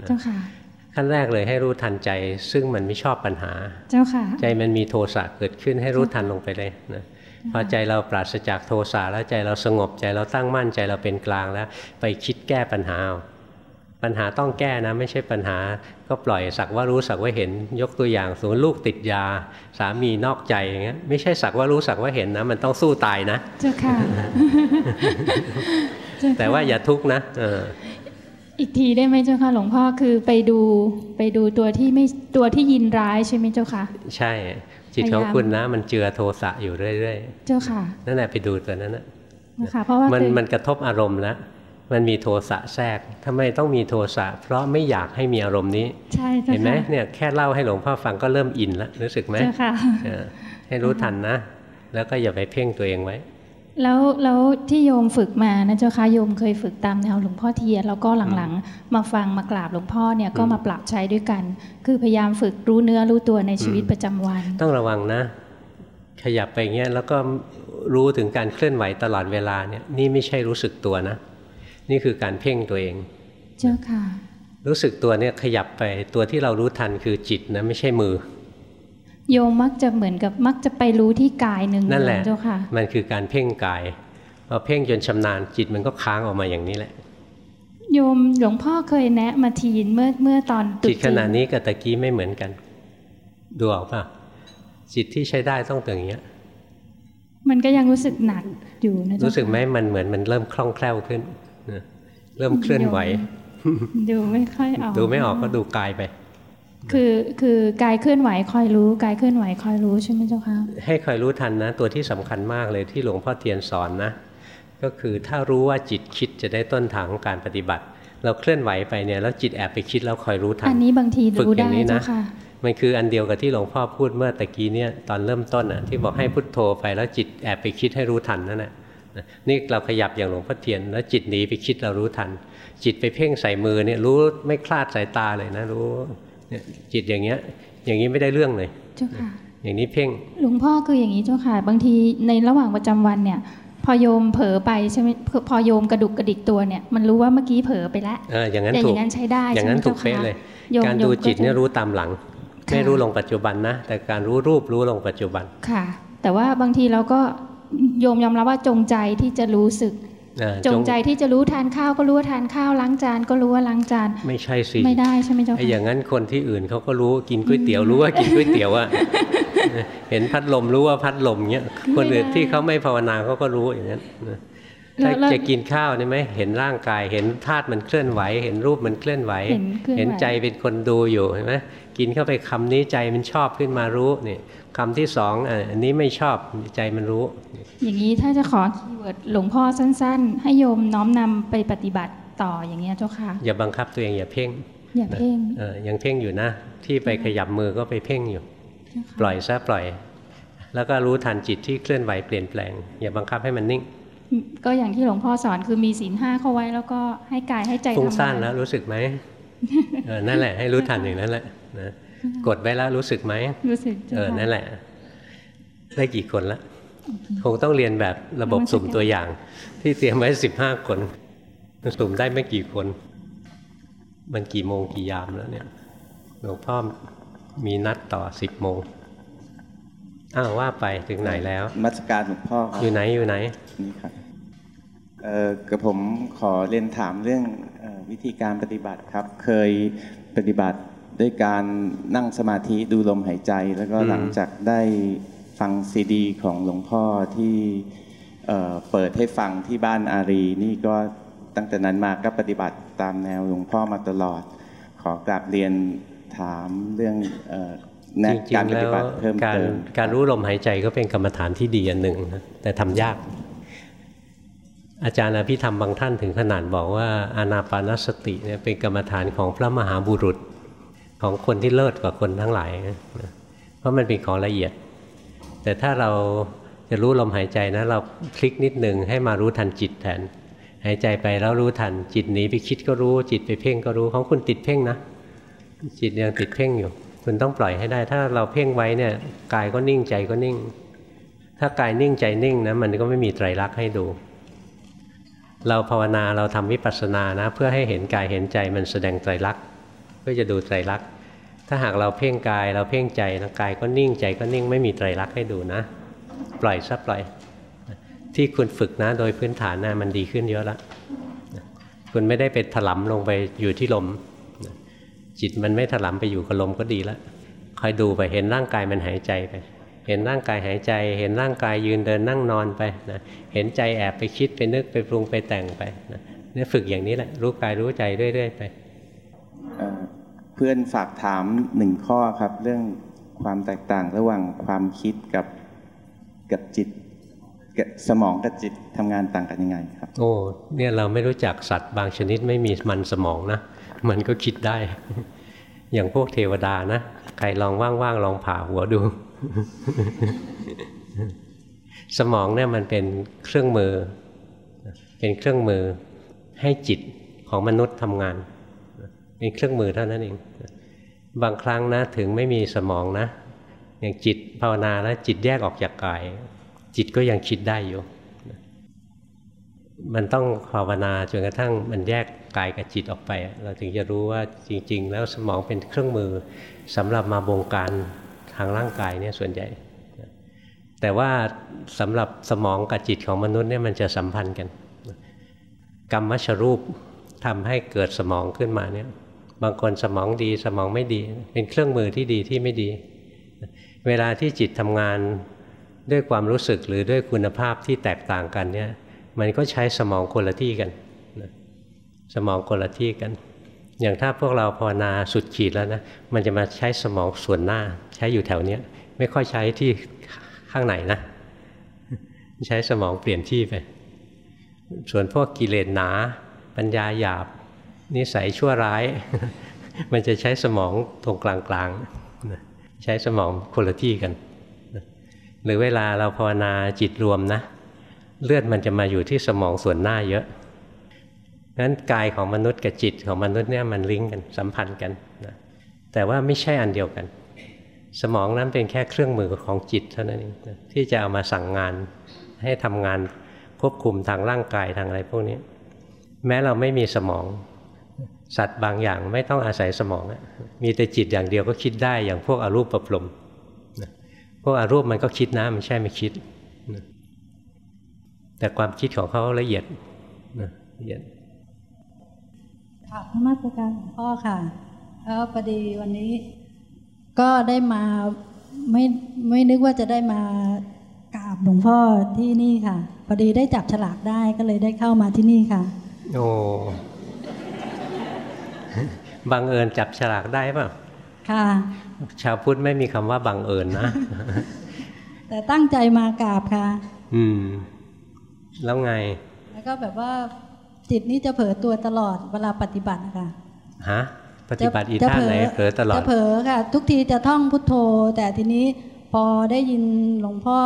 เจ้าค่ะ ขั้นแรกเลยให้รู้ทันใจ ซึ่งมันไม่ชอบปัญหา เจ้าค่ะ ใจมันมีโทสะเกิดขึ้นให้รู้ทันลงไปเลยนะพอใจเราปราศจากโทสะแล้วใจเราสงบใจเราตั้งมั่นใจเราเป็นกลางแล้ว ไปคิดแก้ปัญหาปัญหาต้องแก้นะ ไม่ใช่ปัญหาก็ปล่อยสักว่ารู้สักว่าเห็น ยกตัวอย่างสมมติลูกติดยา สามีนอกใจอย่างเงี้ยไม่ใช่สักว่ารู้สักว่าเห็นนะ มันต้องสู้ตายนะเจ้าค่ะแต่ว่าอย่าทุกข์นะ อีกทีได้ไหมเจ้าค่ะหลวงพ่อคือไปดูไปดูตัวที่ไม่ตัวที่ยินร้ายใช่ไหมเจ้าค่ะ ใช่ จิตของคุณนะ มันเจือโทสะอยู่เรื่อยๆ เจ้าค่ะ นั่นแหละไปดูตัวนั้นนะค่ะเพราะว่ามันมันกระทบอารมณ์แล้วมันมีโทสะแทรกทำไมต้องมีโทสะเพราะไม่อยากให้มีอารมณ์นี้ ใช่เห็นไหมเนี่ยแค่เล่าให้หลวงพ่อฟังก็เริ่มอินแล้วรู้สึกไหมเจ้าค่ะให้รู้ทันนะ แล้วก็อย่าไปเพ่งตัวเองไว้ แล้วแล้วที่โยมฝึกมานะเจ้าค่ะโยมเคยฝึกตามแนวหลวงพ่อเทียนแล้วก็หลังๆ มาฟังมากราบหลวงพ่อเนี่ยก็มาปรับใช้ด้วยกัน คือพยายามฝึกรู้เนื้อรู้ตัวในชีวิตประจำวัน ต้องระวังนะ ขยับไปเงี้ยแล้วก็รู้ถึงการเคลื่อนไหวตลอดเวลาเนี่ยนี่ไม่ใช่รู้สึกตัวนะ นี่คือการเพ่งตัวเอง เจ้าค่ะ รู้สึกตัวเนี่ยขยับไปตัวที่เรารู้ทันคือจิตนะไม่ใช่มือ โยมมักจะเหมือนกับมักจะไปรู้ที่กายหนึ่งนั่นแหละเจ้าค่ะ มันคือการเพ่งกายพพอเพ่งจนชำนาญจิตมันก็ค้างออกมาอย่างนี้แหละ โยมหลวงพ่อเคยแนะมาทีนเมื่อเมื่อตอนตรุษจิตขณะนี้กับตะกี้ไม่เหมือนกัน ดูออกป่ะจิตที่ใช้ได้ต้องเป็นอย่างเงี้ย มันก็ยังรู้สึกหนักอยู่นะเจ้ารู้สึกไหมมันเหมือนมันเริ่มคล่องแคล่วขึ้นนะเริ่มเคลื่อนไหว ดูไม่ค่อยออกดูไม่ออกก็ดูกายไป คือคือกายเคลื่อนไหวคอยรู้กายเคลื่อนไหวคอยรู้ใช่ไหมเจ้าคะให้คอยรู้ทันนะ ตัวที่สำคัญมากเลยที่หลวงพ่อเทียนสอนนะ ก็คือถ้ารู้ว่าจิตคิดจะได้ต้นทางของการปฏิบัติ เราเคลื่อนไหวไปเนี่ยแล้วจิตแอบไปคิดแล้วคอยรู้ทันอันนี้บางทีฝึกรู้อได้ย่างนี้นะเจ้าค่ะมันคืออันเดียวกับที่หลวงพ่อพูดเมื่อตะกี้เนี่ยตอนเริ่มต้นอะที่บอกให้พุทโธไปแล้วจิตแอบไปคิดให้รู้ทันนั่นแหละนี่เราขยับอย่างหลวงพ่อเทียน แล้วจิตหนีไปคิดเรารู้ทัน จิตไปเพ่งใส่มือเนี่ยรู้ไม่คลาดสายตาเลยนะรู้ เนี่ยจิตอย่างเงี้ย อย่างนี้ไม่ได้เรื่องเลยเจ้าค่ะ อย่างนี้เพ่งหลวงพ่อคืออย่างนี้เจ้าค่ะ บางทีในระหว่างประจำวันเนี่ย พอโยมเผลอไปใช่ไหมพอโยมกระดุกกระดิกตัวเนี่ยมันรู้ว่าเมื่อกี้เผลอไปแล้วเอออย่างนั้นแต่อถูกย่างนั้นใช้ได้อย่างนั้นใช่ไหมถูกเป๊ะจ้าค่ะเลยโยมการดูโยมจิตเนี่ยก็จะรู้ตามหลังค่ะไม่รู้ลงปัจจุบันนะ แต่การรู้รูปรู้ลงปัจจุบันค่ะ แต่ว่าบางทีเราก็โยมยอมรับว่าจงใจที่จะรู้สึกอ่า จงใจที่จะรู้ทานข้าวก็รู้ว่าทานข้าวล้างจานก็รู้ว่าล้างจาน ไม่ใช่สิไม่ได้ใช่ไหมเจ้าไอ้อค่ะย่างนั้นคนที่อื่นเขาก็รู้กินก๋วยเตี๋ยวรู้ว่ากินก๋วยเตี๋ยวอะเห็นพัดลมรู้ว่าพัดลมเงี้ยคนอื่นที่เขาไม่ภาวนาเขาก็รู้อย่างนั้นนะแล้ถ้าวแล้วจะกินข้าวนี่ไหมเห็นร่างกาย เห็นธาตุมันเคลื่อนไหว เห็นรูปมันเคลื่อนไหว เห็นเคลื่อนไหวเห็นใจเป็นคนดูอยู่เห็นไหมกินเข้าไปคำนี้ใจมันชอบขึ้นมารู้นี่ คำที่สองอะอันนี้ไม่ชอบใจมันรู้ อย่างนี้ถ้าจะขอ keyword หลวงพ่อสั้น ๆ ให้โยมน้อมนำไปปฏิบัติต่ออย่างเงี้ยเจ้าค่ะ อย่าบังคับตัวเองอย่าเพ่ง อย่าเพ่งเออยังเพ่งอยู่นะ ที่ไปขยับมือก็ไปเพ่งอยู่เจ้าค่ะปล่อยซะปล่อย แล้วก็รู้ทันจิตที่เคลื่อนไหวเปลี่ยนแปลง อย่าบังคับให้มันนิ่ง ก็อย่างที่หลวงพ่อสอนคือมีศีลห้าเข้าไว้ แล้วก็ให้กายให้ใจฟุ้งทำซ่านงานแล้วรู้สึกไหมเออนั่นแหละให้รู้ทันอย่างนั้นแหละนะ กดไว้แล้วรู้สึกไหมรู้สึกเจ้าเออค่ะนั่นแหละ ได้กี่คนละคงต้องเรียนแบบระบบนมัสการสุ่มตัวอย่าง ที่เตรียมไว้สิบห้าคนสุ่มได้ไม่กี่คน มันกี่โมงกี่ยามแล้วเนี่ยหลวงพ่อมีนัดต่อสิบโมงอ้าวว่าไปถึงไหนแล้วมัสการหลวงพ่อครับอยู่ไหนอยู่ไหนนี่ครับเอ่อกระผมขอเรียนถามเรื่องเออวิธีการปฏิบัติครับ เคยปฏิบัติ ด้วยการนั่งสมาธิดูลมหายใจ แล้วก็อืมหลังจากได้ฟังซีดี ของหลวงพ่อที่เอ่อเปิดให้ฟังที่บ้านอารีนี่ก็ตั้งแต่นั้นมาก็ปฏิบัติตามแนวหลวงพ่อมาตลอด ขอกราบเรียนถามเรื่องเอ่อแนะจริงการๆปแล้ฏิวบัติเพิ่มการเติมการรู้ลมหายใจก็เป็นกรรมฐานที่ดีอันหนึ่งนะแต่ทำยาก อาจารย์อภิธรรมบางท่านถึงขนาดบอกว่าอานาปานสติเนี่ยเป็นกรรมฐานของพระมหาบุรุษ ของคนที่เลิศกว่าคนทั้งหลาย เพราะมันเป็นของละเอียด แต่ถ้าเราจะรู้ลมหายใจนะเราพลิกนิดหนึ่งให้มารู้ทันจิตแทน หายใจไปแล้วรู้ทันจิตหนีไปคิดก็รู้จิตไปเพ่งก็รู้ของคุณติดเพ่งนะ จิตยังติดเพ่งอยู่ คุณต้องปล่อยให้ได้ ถ้าเราเพ่งไว้เนี่ยกายก็นิ่งใจก็นิ่ง ถ้ากายนิ่งใจนิ่งนะมันก็ไม่มีไตรลักษณ์ให้ดูเราภาวนาเราทำวิปัสสนานะ เพื่อให้เห็นกายเห็นใจมันแสดงไตรลักษณ์ เพื่อจะดูไตรลักษณ์ถ้าหากเราเพ่งกายเราเพ่งใจนะกายก็นิ่งใจก็นิ่งไม่มีไตรลักษณ์ให้ดูนะ ปล่อยซะปล่อย ที่คุณฝึกนะโดยพื้นฐานนะมันดีขึ้นเยอะแล้วคุณไม่ได้ไปถลำลงไปอยู่ที่ลม จิตมันไม่ถลำไปอยู่กับลมก็ดีแล้วคอยดูไปเห็นร่างกายมันหายใจไป เห็นร่างกายหายใจ เห็นร่างกายยืนเดินนั่งนอนไปนะเห็นใจแอบไปคิดไปนึกไปปรุงไปแต่งไปนะเนี่ยฝึกอย่างนี้แหละรู้กายรู้ใจเรื่อยๆไป เพื่อนฝากถามหนึ่งข้อครับ เรื่องความแตกต่างระหว่างความคิดกับกับจิตสมองกับจิตทำงานต่างกันยังไงครับ โอ้เนี่ยเราไม่รู้จักสัตว์บางชนิดไม่มีมันสมองนะ มันก็คิดได้ อย่างพวกเทวดานะ ใครลองว่างๆลองผ่าหัวดู สมองเนี่ยมันเป็นเครื่องมือ เป็นเครื่องมือให้จิตของมนุษย์ทำงาน เป็นเครื่องมือเท่านั้นเอง บางครั้งนะถึงไม่มีสมองนะ อย่างจิตภาวนาแล้วจิตแยกออกจากกาย จิตก็ยังคิดได้อยู่ มันต้องภาวนาจนกระทั่งมันแยกกายกับจิตออกไป เราถึงจะรู้ว่าจริง ๆ แล้วสมองเป็นเครื่องมือสำหรับมาบงการทางร่างกายเนี่ยส่วนใหญ่ แต่ว่าสำหรับสมองกับจิตของมนุษย์เนี่ยมันจะสัมพันธ์กัน กรรมชรูปทำให้เกิดสมองขึ้นมาเนี่ย บางคนสมองดีสมองไม่ดี เป็นเครื่องมือที่ดีที่ไม่ดี เวลาที่จิตทำงานด้วยความรู้สึกหรือด้วยคุณภาพที่แตกต่างกันเนี่ยมันก็ใช้สมองคนละที่กัน สมองคนละที่กัน อย่างถ้าพวกเราภาวนาสุดขีดแล้วนะมันจะมาใช้สมองส่วนหน้า ใช้อยู่แถวเนี้ยไม่ค่อยใช้ที่ข้างไหนนะ ใช้สมองเปลี่ยนที่ไป ส่วนพวกกิเลสหนา ปัญญาหยาบ นิสัยชั่วร้าย มันจะใช้สมองตรงกลางๆ ใช้สมองคนละที่กัน หรือเวลาเราภาวนาจิตรวมนะ เลือดมันจะมาอยู่ที่สมองส่วนหน้าเยอะนั้นกายของมนุษย์กับจิตของมนุษย์เนี่ยมันลิงก์กันสัมพันธ์กันนะแต่ว่าไม่ใช่อันเดียวกัน สมองนั้นเป็นแค่เครื่องมือของจิตเท่านั้นเองที่จะเอามาสั่งงานให้ทำงานควบคุมทางร่างกายทางอะไรพวกนี้ แม้เราไม่มีสมอง สัตว์บางอย่างไม่ต้องอาศัยสมอง มีแต่จิตอย่างเดียวก็คิดได้อย่างพวกอรูปประพรมพวกอรูปมันก็คิดนะมันใช่ไม่คิด แต่ความคิดของเขาละเอียดละเอียดค่ะพระมาตรการหลวงพ่อค่ะแล้วพอดีวันนี้ ก็ได้มาไม่ไม่นึกว่าจะได้มากราบหลวงพ่อที่นี่ค่ะ พอดีได้จับฉลากได้ก็เลยได้เข้ามาที่นี่ค่ะ โอ้ บังเอิญจับฉลากได้ป่ะค่ะ ชาวพุทธไม่มีคำว่าบังเอิญนะ แต่ตั้งใจมากราบค่ะ อืม แล้วไง แล้วก็แบบว่าจิตนี้จะเผลอตัวตลอดเวลาปฏิบัตินะคะฮะปฏิบัติอีท่าไหนเผลอตลอดจะเผลอค่ะ ทุกทีจะท่องพุทโธ แต่ทีนี้พอได้ยินหลวงพ่อ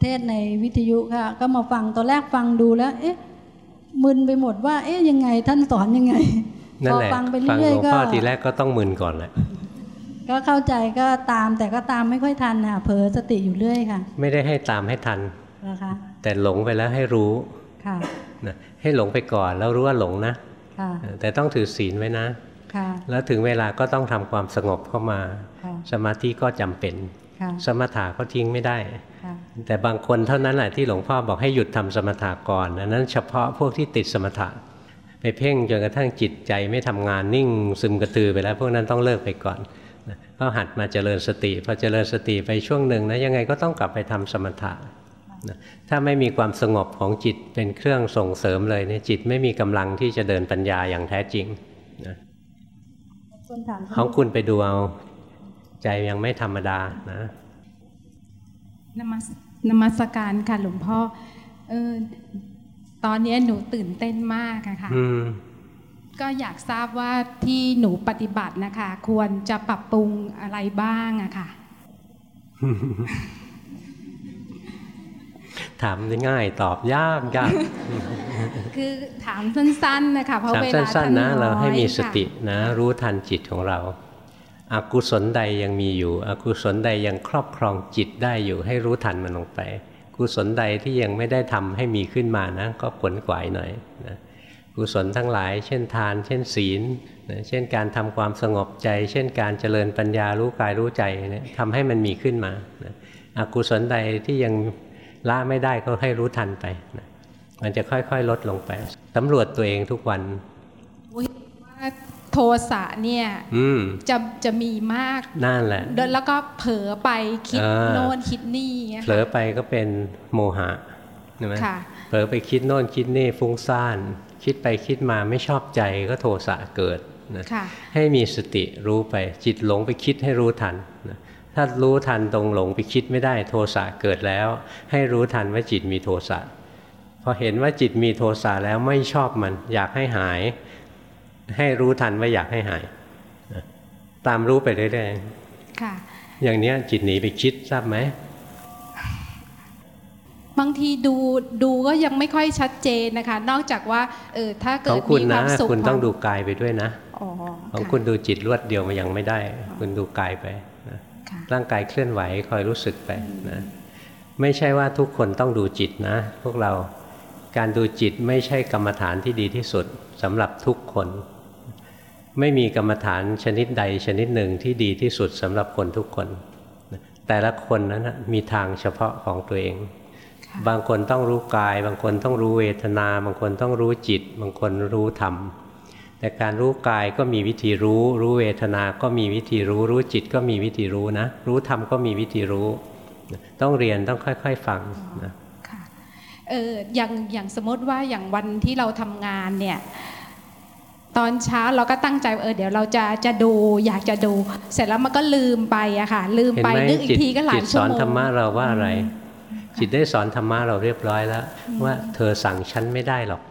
เทศในวิทยุค่ะ ก็มาฟังตอนแรกฟังดูแล้ว เอ๊ะมึนไปหมดว่า เอ๊ะยังไงท่านสอนยังไง นั่นแหละฟังไปฟังหเรื่ลอยวงๆก็พ่อทีแรกก็ต้องมึนก่อนแหละก็เข้าใจก็ตามแต่ก็ตามไม่ค่อยทันค่ะเผลอสติอยู่เรื่อยค่ะ ไม่ได้ให้ตามให้ทันนะคะแต่หลงไปแล้วให้รู้ค่ะนะให้หลงไปก่อนแล้วรู้ว่าหลงนะค่ะแต่ต้องถือศีลไว้นะค่ะแล้วถึงเวลาก็ต้องทำความสงบเข้ามาค่ะสมาธิก็จำเป็นค่ะสมถะก็ทิ้งไม่ได้ค่ะแต่บางคนเท่านั้นแหละที่หลวงพ่อบอกให้หยุดทำสมถะก่อนอันนั้นเฉพาะพวกที่ติดสมถะ ไปเพ่งจนกระทั่งจิตใจไม่ทำงานนิ่งซึมกระตือไปแล้วพวกนั้นต้องเลิกไปก่อนนะก็หัดมาเจริญสติพอเจริญสติไปช่วงหนึ่งนะยังไงก็ต้องกลับไปทำสมถะนะถ้าไม่มีความสงบของจิตเป็นเครื่องส่งเสริมเลยเนี่ยจิตไม่มีกำลังที่จะเดินปัญญาอย่างแท้จริงนะคนถามของคุณไปดูเอาใจยังไม่ธรรมดานะนมัสนมัสการค่ะหลวงพ่อเออ ตอนนี้หนูตื่นเต้นมากอะค่ะอืมก็อยากทราบว่าที่หนูปฏิบัตินะคะ ควรจะปรับปรุงอะไรบ้างอะค่ะ ถามง่ายตอบยากยากคือถามสั้น ๆ นะคะเพราะถามเวลาสั้นๆนะท่เราให้มีสติค่ะนะ รู้ทันจิตของเราอากุศลใดยังมีอยู่อกุศลใดยังครอบครองจิตได้อยู่ ให้รู้ทันมันลงไป กุศลใดที่ยังไม่ได้ทำให้มีขึ้นมานะก็ขวนขวายหน่อยนะกุศลทั้งหลาย เช่นทาน เช่นศีลนะเช่นการทำความสงบใจ เช่นการเจริญปัญญารู้กายรู้ใจเนี่ยทำให้มันมีขึ้นมานะอกุศลใดที่ยังละไม่ได้ก็ให้รู้ทันไปนะมันจะค่อยๆ ลดลงไปสำรวจตัวเองทุกวัน โทสะเนี่ยอืมจะจะมีมากนั่นแหละเดินแล้วก็เผลอไปคิดเออโน่นคิดนี่งี้ยเผลอไปก็เป็นโมหะใช่ไหมค่ะเผลอไปคิดโน่นคิดนี่ฟุ้งซ่าน คิดไปคิดมาไม่ชอบใจก็โทสะเกิดนะค่ะให้มีสติรู้ไปจิตหลงไปคิดให้รู้ทันนะถ้ารู้ทันตรงหลงไปคิดไม่ได้โทสะเกิดแล้ว ให้รู้ทันว่าจิตมีโทสะพอเห็นว่าจิตมีโทสะแล้วไม่ชอบมัน อยากให้หาย ให้รู้ทันว่าอยากให้หายนะตามรู้ไปเรื่อยค่ะๆอย่างเนี้ยจิตหนีไปคิดทราบไหมบางทีดูดูก็ยังไม่ค่อยชัดเจนนะคะ นอกจากว่าเออถ้าขเกิอดงคุณมีคนะวามสุขคุณต้องวามดูกายไปด้วยนะอ๋อของค่ะคุณดูจิตรวดเดียวมันยังไม่ได้ คุณดูกายไปนะค่ะร่างกายเคลื่อนไหวคอยรู้สึกไปนะไม่ใช่ว่าทุกคนต้องดูจิตนะ พวกเรา การดูจิตไม่ใช่กรรมฐานที่ดีที่สุดสำหรับทุกคน ไม่มีกรรมฐานชนิดใดชนิดหนึ่งที่ดีที่สุดสำหรับคนทุกคน แต่ละคนนั้นมีทางเฉพาะของตัวเอง บางคนต้องรู้กาย บางคนต้องรู้เวทนา บางคนต้องรู้จิต บางคนรู้ธรรมแต่การรู้กายก็มีวิธีรู้ รู้เวทนา ก็มีวิธีรู้ รู้จิตก็มีวิธีรู้นะ รู้ธรรมก็มีวิธีรู้ ต้องเรียนต้องค่อย ๆ ฟังนะ เอออย่างอย่างสมมติว่าอย่างวันที่เราทำงานเนี่ยตอนเช้าเราก็ตั้งใจเออเดี๋ยวเราจะจะดูอยากจะดู เสร็จแล้วมันก็ลืมไปอะค่ะ ลืมไปนึกอีกทีก็หลายชั่วโมงจิตสอนธรรมะเราว่าอะไร จิตได้สอนธรรมะเราเรียบร้อยแล้ว ว่าเธอสั่งฉันไม่ได้หรอก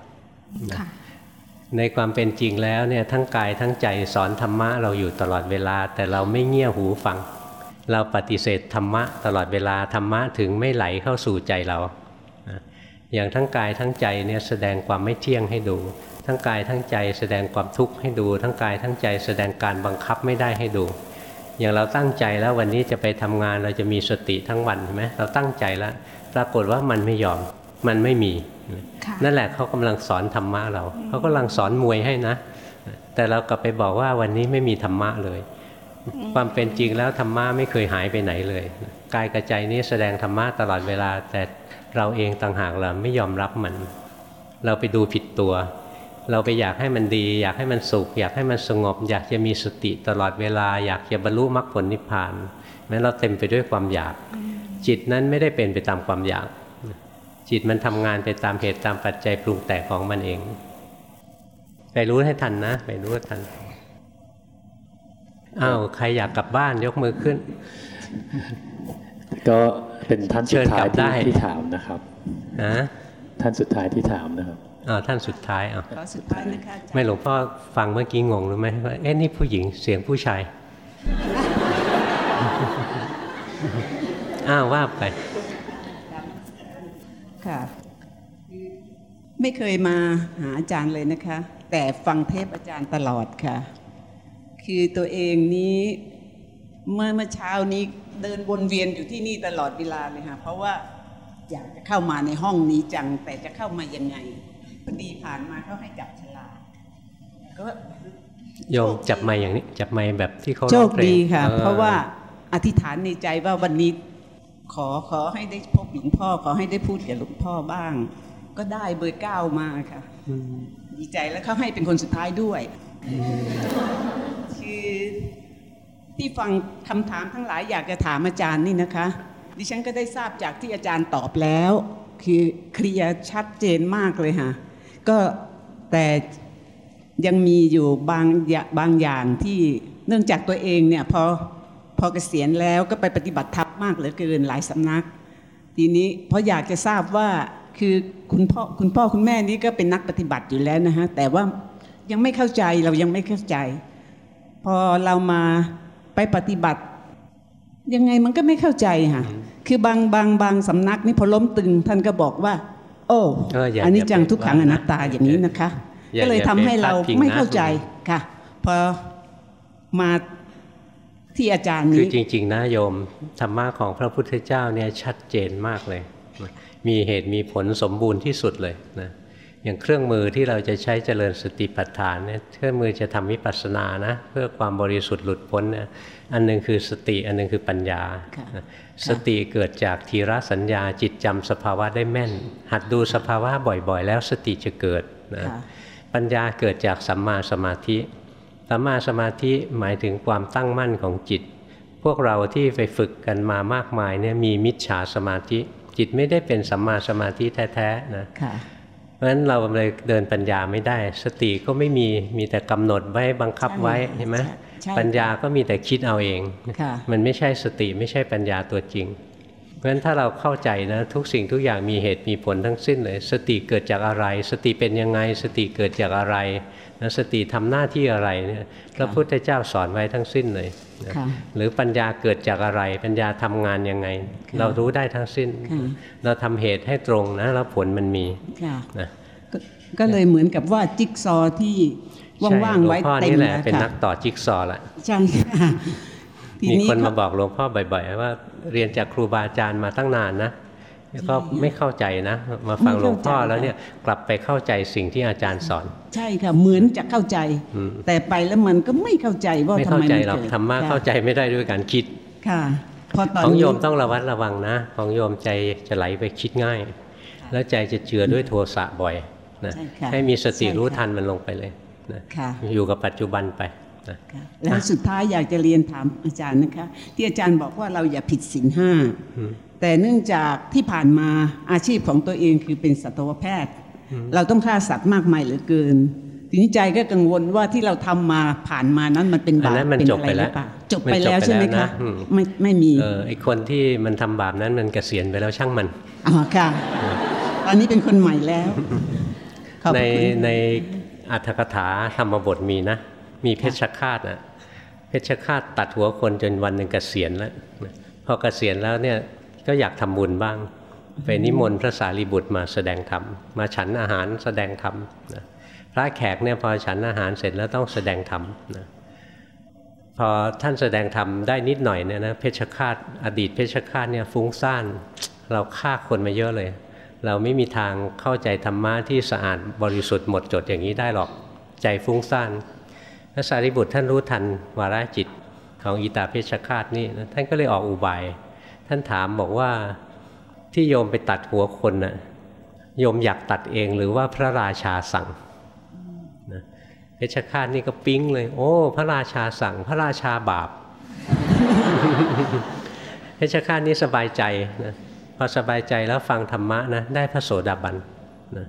ในความเป็นจริงแล้วเนี่ยทั้งกายทั้งใจสอนธรรมะเราอยู่ตลอดเวลา แต่เราไม่เงี่ยหูฟัง เราปฏิเสธธรรมะตลอดเวลาธรรมะถึงไม่ไหลเข้าสู่ใจเรา อย่างทั้งกายทั้งใจเนี่ยแสดงความไม่เที่ยงให้ดู ทั้งกายทั้งใจแสดงความทุกข์ให้ดู ทั้งกายทั้งใจแสดงการบังคับไม่ได้ให้ดู อย่างเราตั้งใจแล้ววันนี้จะไปทำงานเราจะมีสติทั้งวันใช่ไหมเราตั้งใจแล้วปรากฏว่ามันไม่ยอมมันไม่มี นั่นแหละเขากำลังสอนธรรมะเราเขากำลังสอนมวยให้นะ แต่เรากลับไปบอกว่าวันนี้ไม่มีธรรมะเลย ความเป็นจริงแล้วธรรมะไม่เคยหายไปไหนเลย กายกับใจนี้แสดงธรรมะตลอดเวลาแต่ เราเองต่างหากเราไม่ยอมรับมัน เราไปดูผิดตัว เราไปอยากให้มันดี อยากให้มันสุข อยากให้มันสงบ อยากจะมีสติตลอดเวลา อยากจะบรรลุมรรคผลนิพพานแม้เราเต็มไปด้วยความอยาก จิตนั้นไม่ได้เป็นไปตามความอยาก จิตมันทำงานไปตามเหตุตามปัจจัยปรุงแต่งของมันเอง ไปรู้ให้ทันนะ ไปรู้ให้ทันอ้าวใครอยากกลับบ้านยกมือขึ้น ก็เป็นท่านสุดท้ายที่ที่ถามนะครับนะท่านสุดท้ายที่ถามนะครับอ๋อท่านสุดท้ายอ๋อสุดท้ายนะคะไม่หลวงพ่อฟังเมื่อกี้งงหรือไหมว่าเอ๊ะนี่ผู้หญิงเสียงผู้ชายอ้าวว่าไปค่ะไม่เคยมาหาอาจารย์เลยนะคะ แต่ฟังเทปอาจารย์ตลอดค่ะ คือตัวเองนี้ เมื่อเมื่อเช้านี้เดินวนเวียนอยู่ที่นี่ตลอดเวลาเลยค่ะเพราะว่าอยากจะเข้ามาในห้องนี้จัง แต่จะเข้ามายังไงพอดีผ่านมาเขาให้จับฉลากก็โยมจับไม้อย่างนี้ จับไม้แบบที่เขาโชคดีค่ะ เพราะว่าอธิษฐานในใจว่าวันนี้ขอขอให้ได้พบหลวงพ่อ ขอให้ได้พูดกับหลวงพ่อบ้าง ก็ได้เบอร์เก้ามาค่ะดีใจแล้วเขาให้เป็นคนสุดท้ายด้วย คือ ที่ฟังคำถามทั้งหลายอยากจะถามอาจารย์นี่นะคะ ดิฉันก็ได้ทราบจากที่อาจารย์ตอบแล้ว คือเคลียร์ชัดเจนมากเลยค่ะก็แต่ยังมีอยู่บางบางอย่างที่เนื่องจากตัวเองเนี่ยพอพอเกษียณแล้วก็ไปปฏิบัติธรรมมากเหลือเกินหลายสำนัก ทีนี้เพราะอยากจะทราบว่าคือคุณพ่อคุณพ่อคุณแม่นี้ก็เป็นนักปฏิบัติอยู่แล้วนะฮะแต่ว่ายังไม่เข้าใจเรายังไม่เข้าใจ พอเรามา ไปปฏิบัติ ยังไงมันก็ไม่เข้าใจค่ะคือบางบางบางสำนักนี่พอล้มตึงท่านก็บอกว่า โอ้อันนี้จังทุกขังอนัตตาอย่างนี้นะคะ ก็เลยทำให้เราไม่เข้าใจค่ะพอมาที่อาจารย์นี้คือจริง ๆ นะโยมธรรมะของพระพุทธเจ้าเนี่ยชัดเจนมากเลย มีเหตุมีผลสมบูรณ์ที่สุดเลยนะ อย่างเครื่องมือที่เราจะใช้เจริญสติปัฏฐานเนี่ยเครื่องมือจะทำวิปัสสนานะเพื่อความบริสุทธิ์หลุดพ้นเนี่ยอันนึงคือสติอันนึงคือปัญญา สติเกิดจากทีระสัญญาจิตจำสภาวะได้แม่น หัดดูสภาวะบ่อยๆ แล้วสติจะเกิดนะปัญญาเกิดจากสัมมาสมาธิสัมมาสมาธิหมายถึงความตั้งมั่นของจิต พวกเราที่ไปฝึกกันมามากมายเนี่ยมีมิจฉาสมาธิ จิตไม่ได้เป็นสัมมาสมาธิแท้ๆนะ ราะฉะนั้นเราเลยเดินปัญญาไม่ได้ สติก็ไม่มีมีแต่กำหนดไว้บังคับไว้ใช่ไหมปัญญาก็มีแต่คิดเอาเองมันไม่ใช่สติไม่ใช่ปัญญาตัวจริง เพราะฉะนั้นถ้าเราเข้าใจนะทุกสิ่งทุกอย่างมีเหตุมีผลทั้งสิ้นเลย สติเกิดจากอะไร สติเป็นยังไง สติเกิดจากอะไรนะสติทำหน้าที่อะไรเนี่ยพระพุทธเจ้าสอนไว้ทั้งสิ้นเลยหรือปัญญาเกิดจากอะไร ปัญญาทำงานยังไง เรารู้ได้ทั้งสิ้น เราทำเหตุให้ตรงนะแล้วผลมันมีนะก็เลยเหมือนกับว่าจิ๊กซอที่ว่างๆไว้เต็มแล้วค่ะเป็นนักต่อจิ๊กซอละใช่ค่ะมีคนมาบอกหลวงพ่อบ่อย ๆ ว่าเรียนจากครูบาอาจารย์มาตั้งนานนะ ก็ไม่เข้าใจนะ มาฟังหลวงพ่อแล้วเนี่ยกลับไปเข้าใจสิ่งที่อาจารย์สอน ใช่ค่ะเหมือนจะเข้าใจ แต่ไปแล้วมันก็ไม่เข้าใจว่าทำไมไม่เข้าใจหรอกธรรมะเข้าใจไม่ได้ด้วยการคิดค่ะของโยมต้องระวัดระวังนะ ของโยมใจจะไหลไปคิดง่าย แล้วใจจะเจือด้วยโทสะบ่อยนะให้มีสติรู้ทันมันลงไปเลยนะอยู่กับปัจจุบันไปนะแล้วสุดท้ายอยากจะเรียนถามอาจารย์นะคะ ที่อาจารย์บอกว่าเราอย่าผิดศีลห้า แต่เนื่องจากที่ผ่านมาอาชีพของตัวเองคือเป็นสัตวแพทย์ เราต้องฆ่าสัตว์มากมายเหลือเกิน ทีนี้ใจก็กังวลว่าที่เราทำมาผ่านมานั้นมันเป็นบาปเป็นอะไรหรือเปล่าจบไปแล้วใช่ไหมคะไม่ไม่มีเออไอคนที่มันทำบาปนั้นมันเกษียณไปแล้วช่างมันอ๋อค่ะตอนนี้เป็นคนใหม่แล้ว ในในอัตถกถาธรรมบทมีนะ มีเพชฌฆาตนะเพชฌฆาตตัดหัวคนจนวันหนึ่งเกษียณแล้วพอเกษียณแล้วเนี่ย ก็อยากทำบุญบ้าง ไปนิมนต์พระสารีบุตรมาแสดงธรรมมาฉันอาหารแสดงธรรมนะพระแขกเนี่ยพอฉันอาหารเสร็จแล้วต้องแสดงธรรมนะพอท่านแสดงธรรมได้นิดหน่อยเนี่ยนะเพชฌฆาตอดีตเพชฌฆาตเนี่ยฟุ้งซ่านเราฆ่าคนมาเยอะเลย เราไม่มีทางเข้าใจธรรมะที่สะอาดบริสุทธิ์หมดจดอย่างนี้ได้หรอกใจฟุ้งซ่านพระสารีบุตรท่านรู้ทันวาระจิตของอิตาเพชฌฆาตนี่ท่านก็เลยออกอุบาย ท่านถามบอกว่าที่โยมไปตัดหัวคนนะ่ะโยมอยากตัดเองหรือว่าพระราชาสั่งเพชฌฆาตนี่ก็ปิ๊งเลย โอ้ พระราชาสั่ง พระราชาบาปเพชฌฆาตนี่สบายใจนะพอสบายใจแล้วฟังธรรมะนะได้พระโสดาบันนะ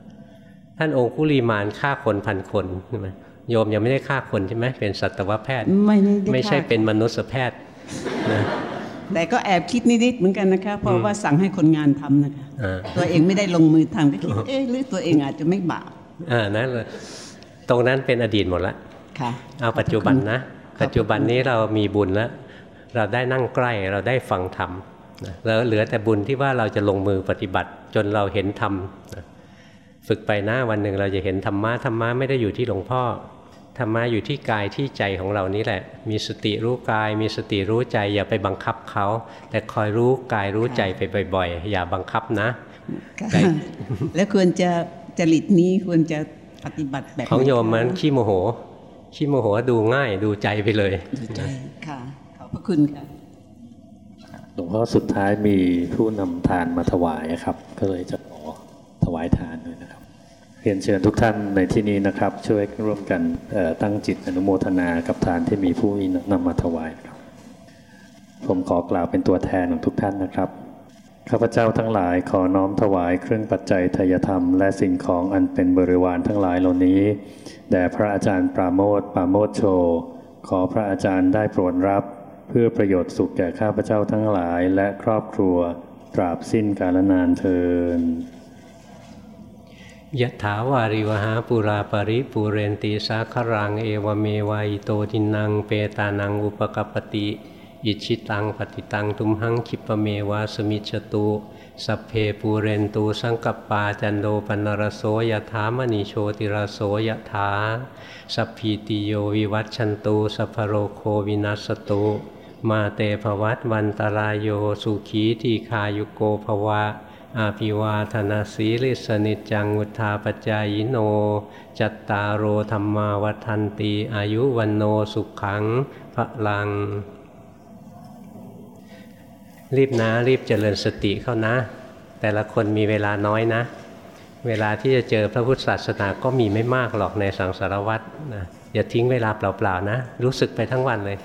ท่านองคุลีมานฆ่าคนพันคนใช่ไหมโยมยังไม่ได้ฆ่าคนใช่ไหมเป็นสัตวแพทย์ ไม่ไม่ใช่เป็นมนุษยแพทย์นะ แต่ก็แอบคิดนิดๆเหมือนกันนะคะเพราะว่าสั่งให้คนงานทำนะคะตัวเองไม่ได้ลงมือทำก็คิดเอ๊ะหรือตัวเองอาจจะไม่บาปอ่านั่นเลยตรงนั้นเป็นอดีตหมดแล้วเอาปัจจุบันนะ ปัจจุบันนี้เรามีบุญแล้ว เราได้นั่งใกล้เราได้ฟังธรรมแล้วเหลือแต่บุญที่ว่าเราจะลงมือปฏิบัติจนเราเห็นธรรมฝึกไปนะวันหนึ่งเราจะเห็นธรรมะธรรมะไม่ได้อยู่ที่หลวงพ่อ ธรรมะอยู่ที่กายที่ใจของเรานี้แหละ มีสติรู้กาย มีสติรู้ใจ อย่าไปบังคับเขา แต่คอยรู้กายรู้ใจไปบ่อยๆ อย่าบังคับนะแล้วควรจะจริตนี้ควรจะปฏิบัติแบบของโยมมันขี้โมโหขี้โมโหดูง่ายดูใจไปเลยดูใจค่ะขอบพระคุณค่ะหลวงพ่อสุดท้ายมีผู้นำทานมาถวายครับ ก็เลยจะขอถวายทานด้วยนะครับ เรียนเชิญทุกท่านในที่นี้นะครับ ช่วยร่วมกันตั้งจิตอนุโมทนากับทานที่มีผู้นำมาถวายครับ ผมขอกล่าวเป็นตัวแทนของทุกท่านนะครับข้าพเจ้าทั้งหลายขอน้อมถวายเครื่องปัจจัยทยธรรม และสิ่งของอันเป็นบริวารทั้งหลายเหล่านี้แด่พระอาจารย์ปราโมทปราโมทโช ขอพระอาจารย์ได้โปรดรับ เพื่อประโยชน์สุขแก่ข้าพเจ้าทั้งหลายและครอบครัวตราบสิ้นกาลนานเทิน ยะถาวาริวหาปุราปริปูเรนตีสาครังเอวเมวายโตทินังเปตานังอุปะกัปปะติอิจฉิตังปัตถิตัง ตุมหัง ขิปปะเมวะ สะมิชฌะตุสัพเพปูเรนตุ สังกัปปาจันโท ปัณณะระโส ยะถา มะณิ โชติระโส ยะถาสัพพีติโยวิวัชชันตุ สัพพะโรโควินัสสะตุมาเต ภะวัตวันตะราโยสุขีทีฆายุโก ภะวะ อะภิวาทะนะสีลิสสะ นิจจัง วุฑฒาปะจายิโน จัตตารโอธรรมาวัฒนตี อายุวันโนสุขังพระลัง รีบนะรีบเจริญสติเข้านะ แต่ละคนมีเวลาน้อยนะ เวลาที่จะเจอพระพุทธศาสนาก็มีไม่มากหรอกในสังสารวัตรนะอย่าทิ้งเวลาเปล่าๆนะ รู้สึกไปทั้งวันเลย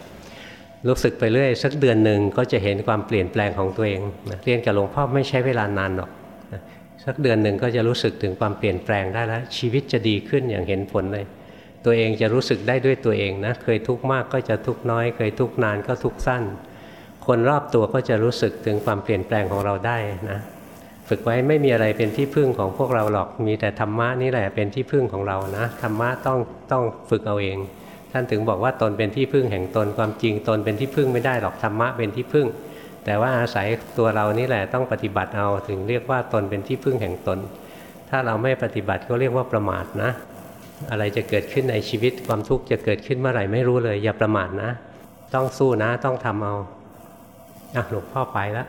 รู้สึกไปเรื่อยสักเดือนหนึ่งก็จะเห็นความเปลี่ยนแปลงของตัวเองนะเรียนกับหลวงพ่อไม่ใช้เวลานานหรอกนะสักเดือนหนึ่งก็จะรู้สึกถึงความเปลี่ยนแปลงได้แล้วชีวิตจะดีขึ้นอย่างเห็นผลเลย ตัวเองจะรู้สึกได้ด้วยตัวเองนะเคยทุกข์มากก็จะทุกข์น้อย เคยทุกข์นานก็ทุกข์สั้น คนรอบตัวก็จะรู้สึกถึงความเปลี่ยนแปลงของเราได้นะฝึกไว้ไม่มีอะไรเป็นที่พึ่งของพวกเราหรอกมีแต่ธรรมะนี่แหละเป็นที่พึ่งของเรานะธรรมะต้องต้องฝึกเอาเอง ท่านถึงบอกว่าตนเป็นที่พึ่งแห่งตนความจริงตนเป็นที่พึ่งไม่ได้หรอกธรรมะเป็นที่พึ่ง แต่ว่าอาศัยตัวเรานี่แหละต้องปฏิบัติเอาถึงเรียกว่าตนเป็นที่พึ่งแห่งตน ถ้าเราไม่ปฏิบัติก็เรียกว่าประมาทนะ อะไรจะเกิดขึ้นในชีวิตความทุกข์จะเกิดขึ้นเมื่อไหร่ไม่รู้เลย อย่าประมาทนะ ต้องสู้นะต้องทำเอาอะหลวงพ่อไปแล้ว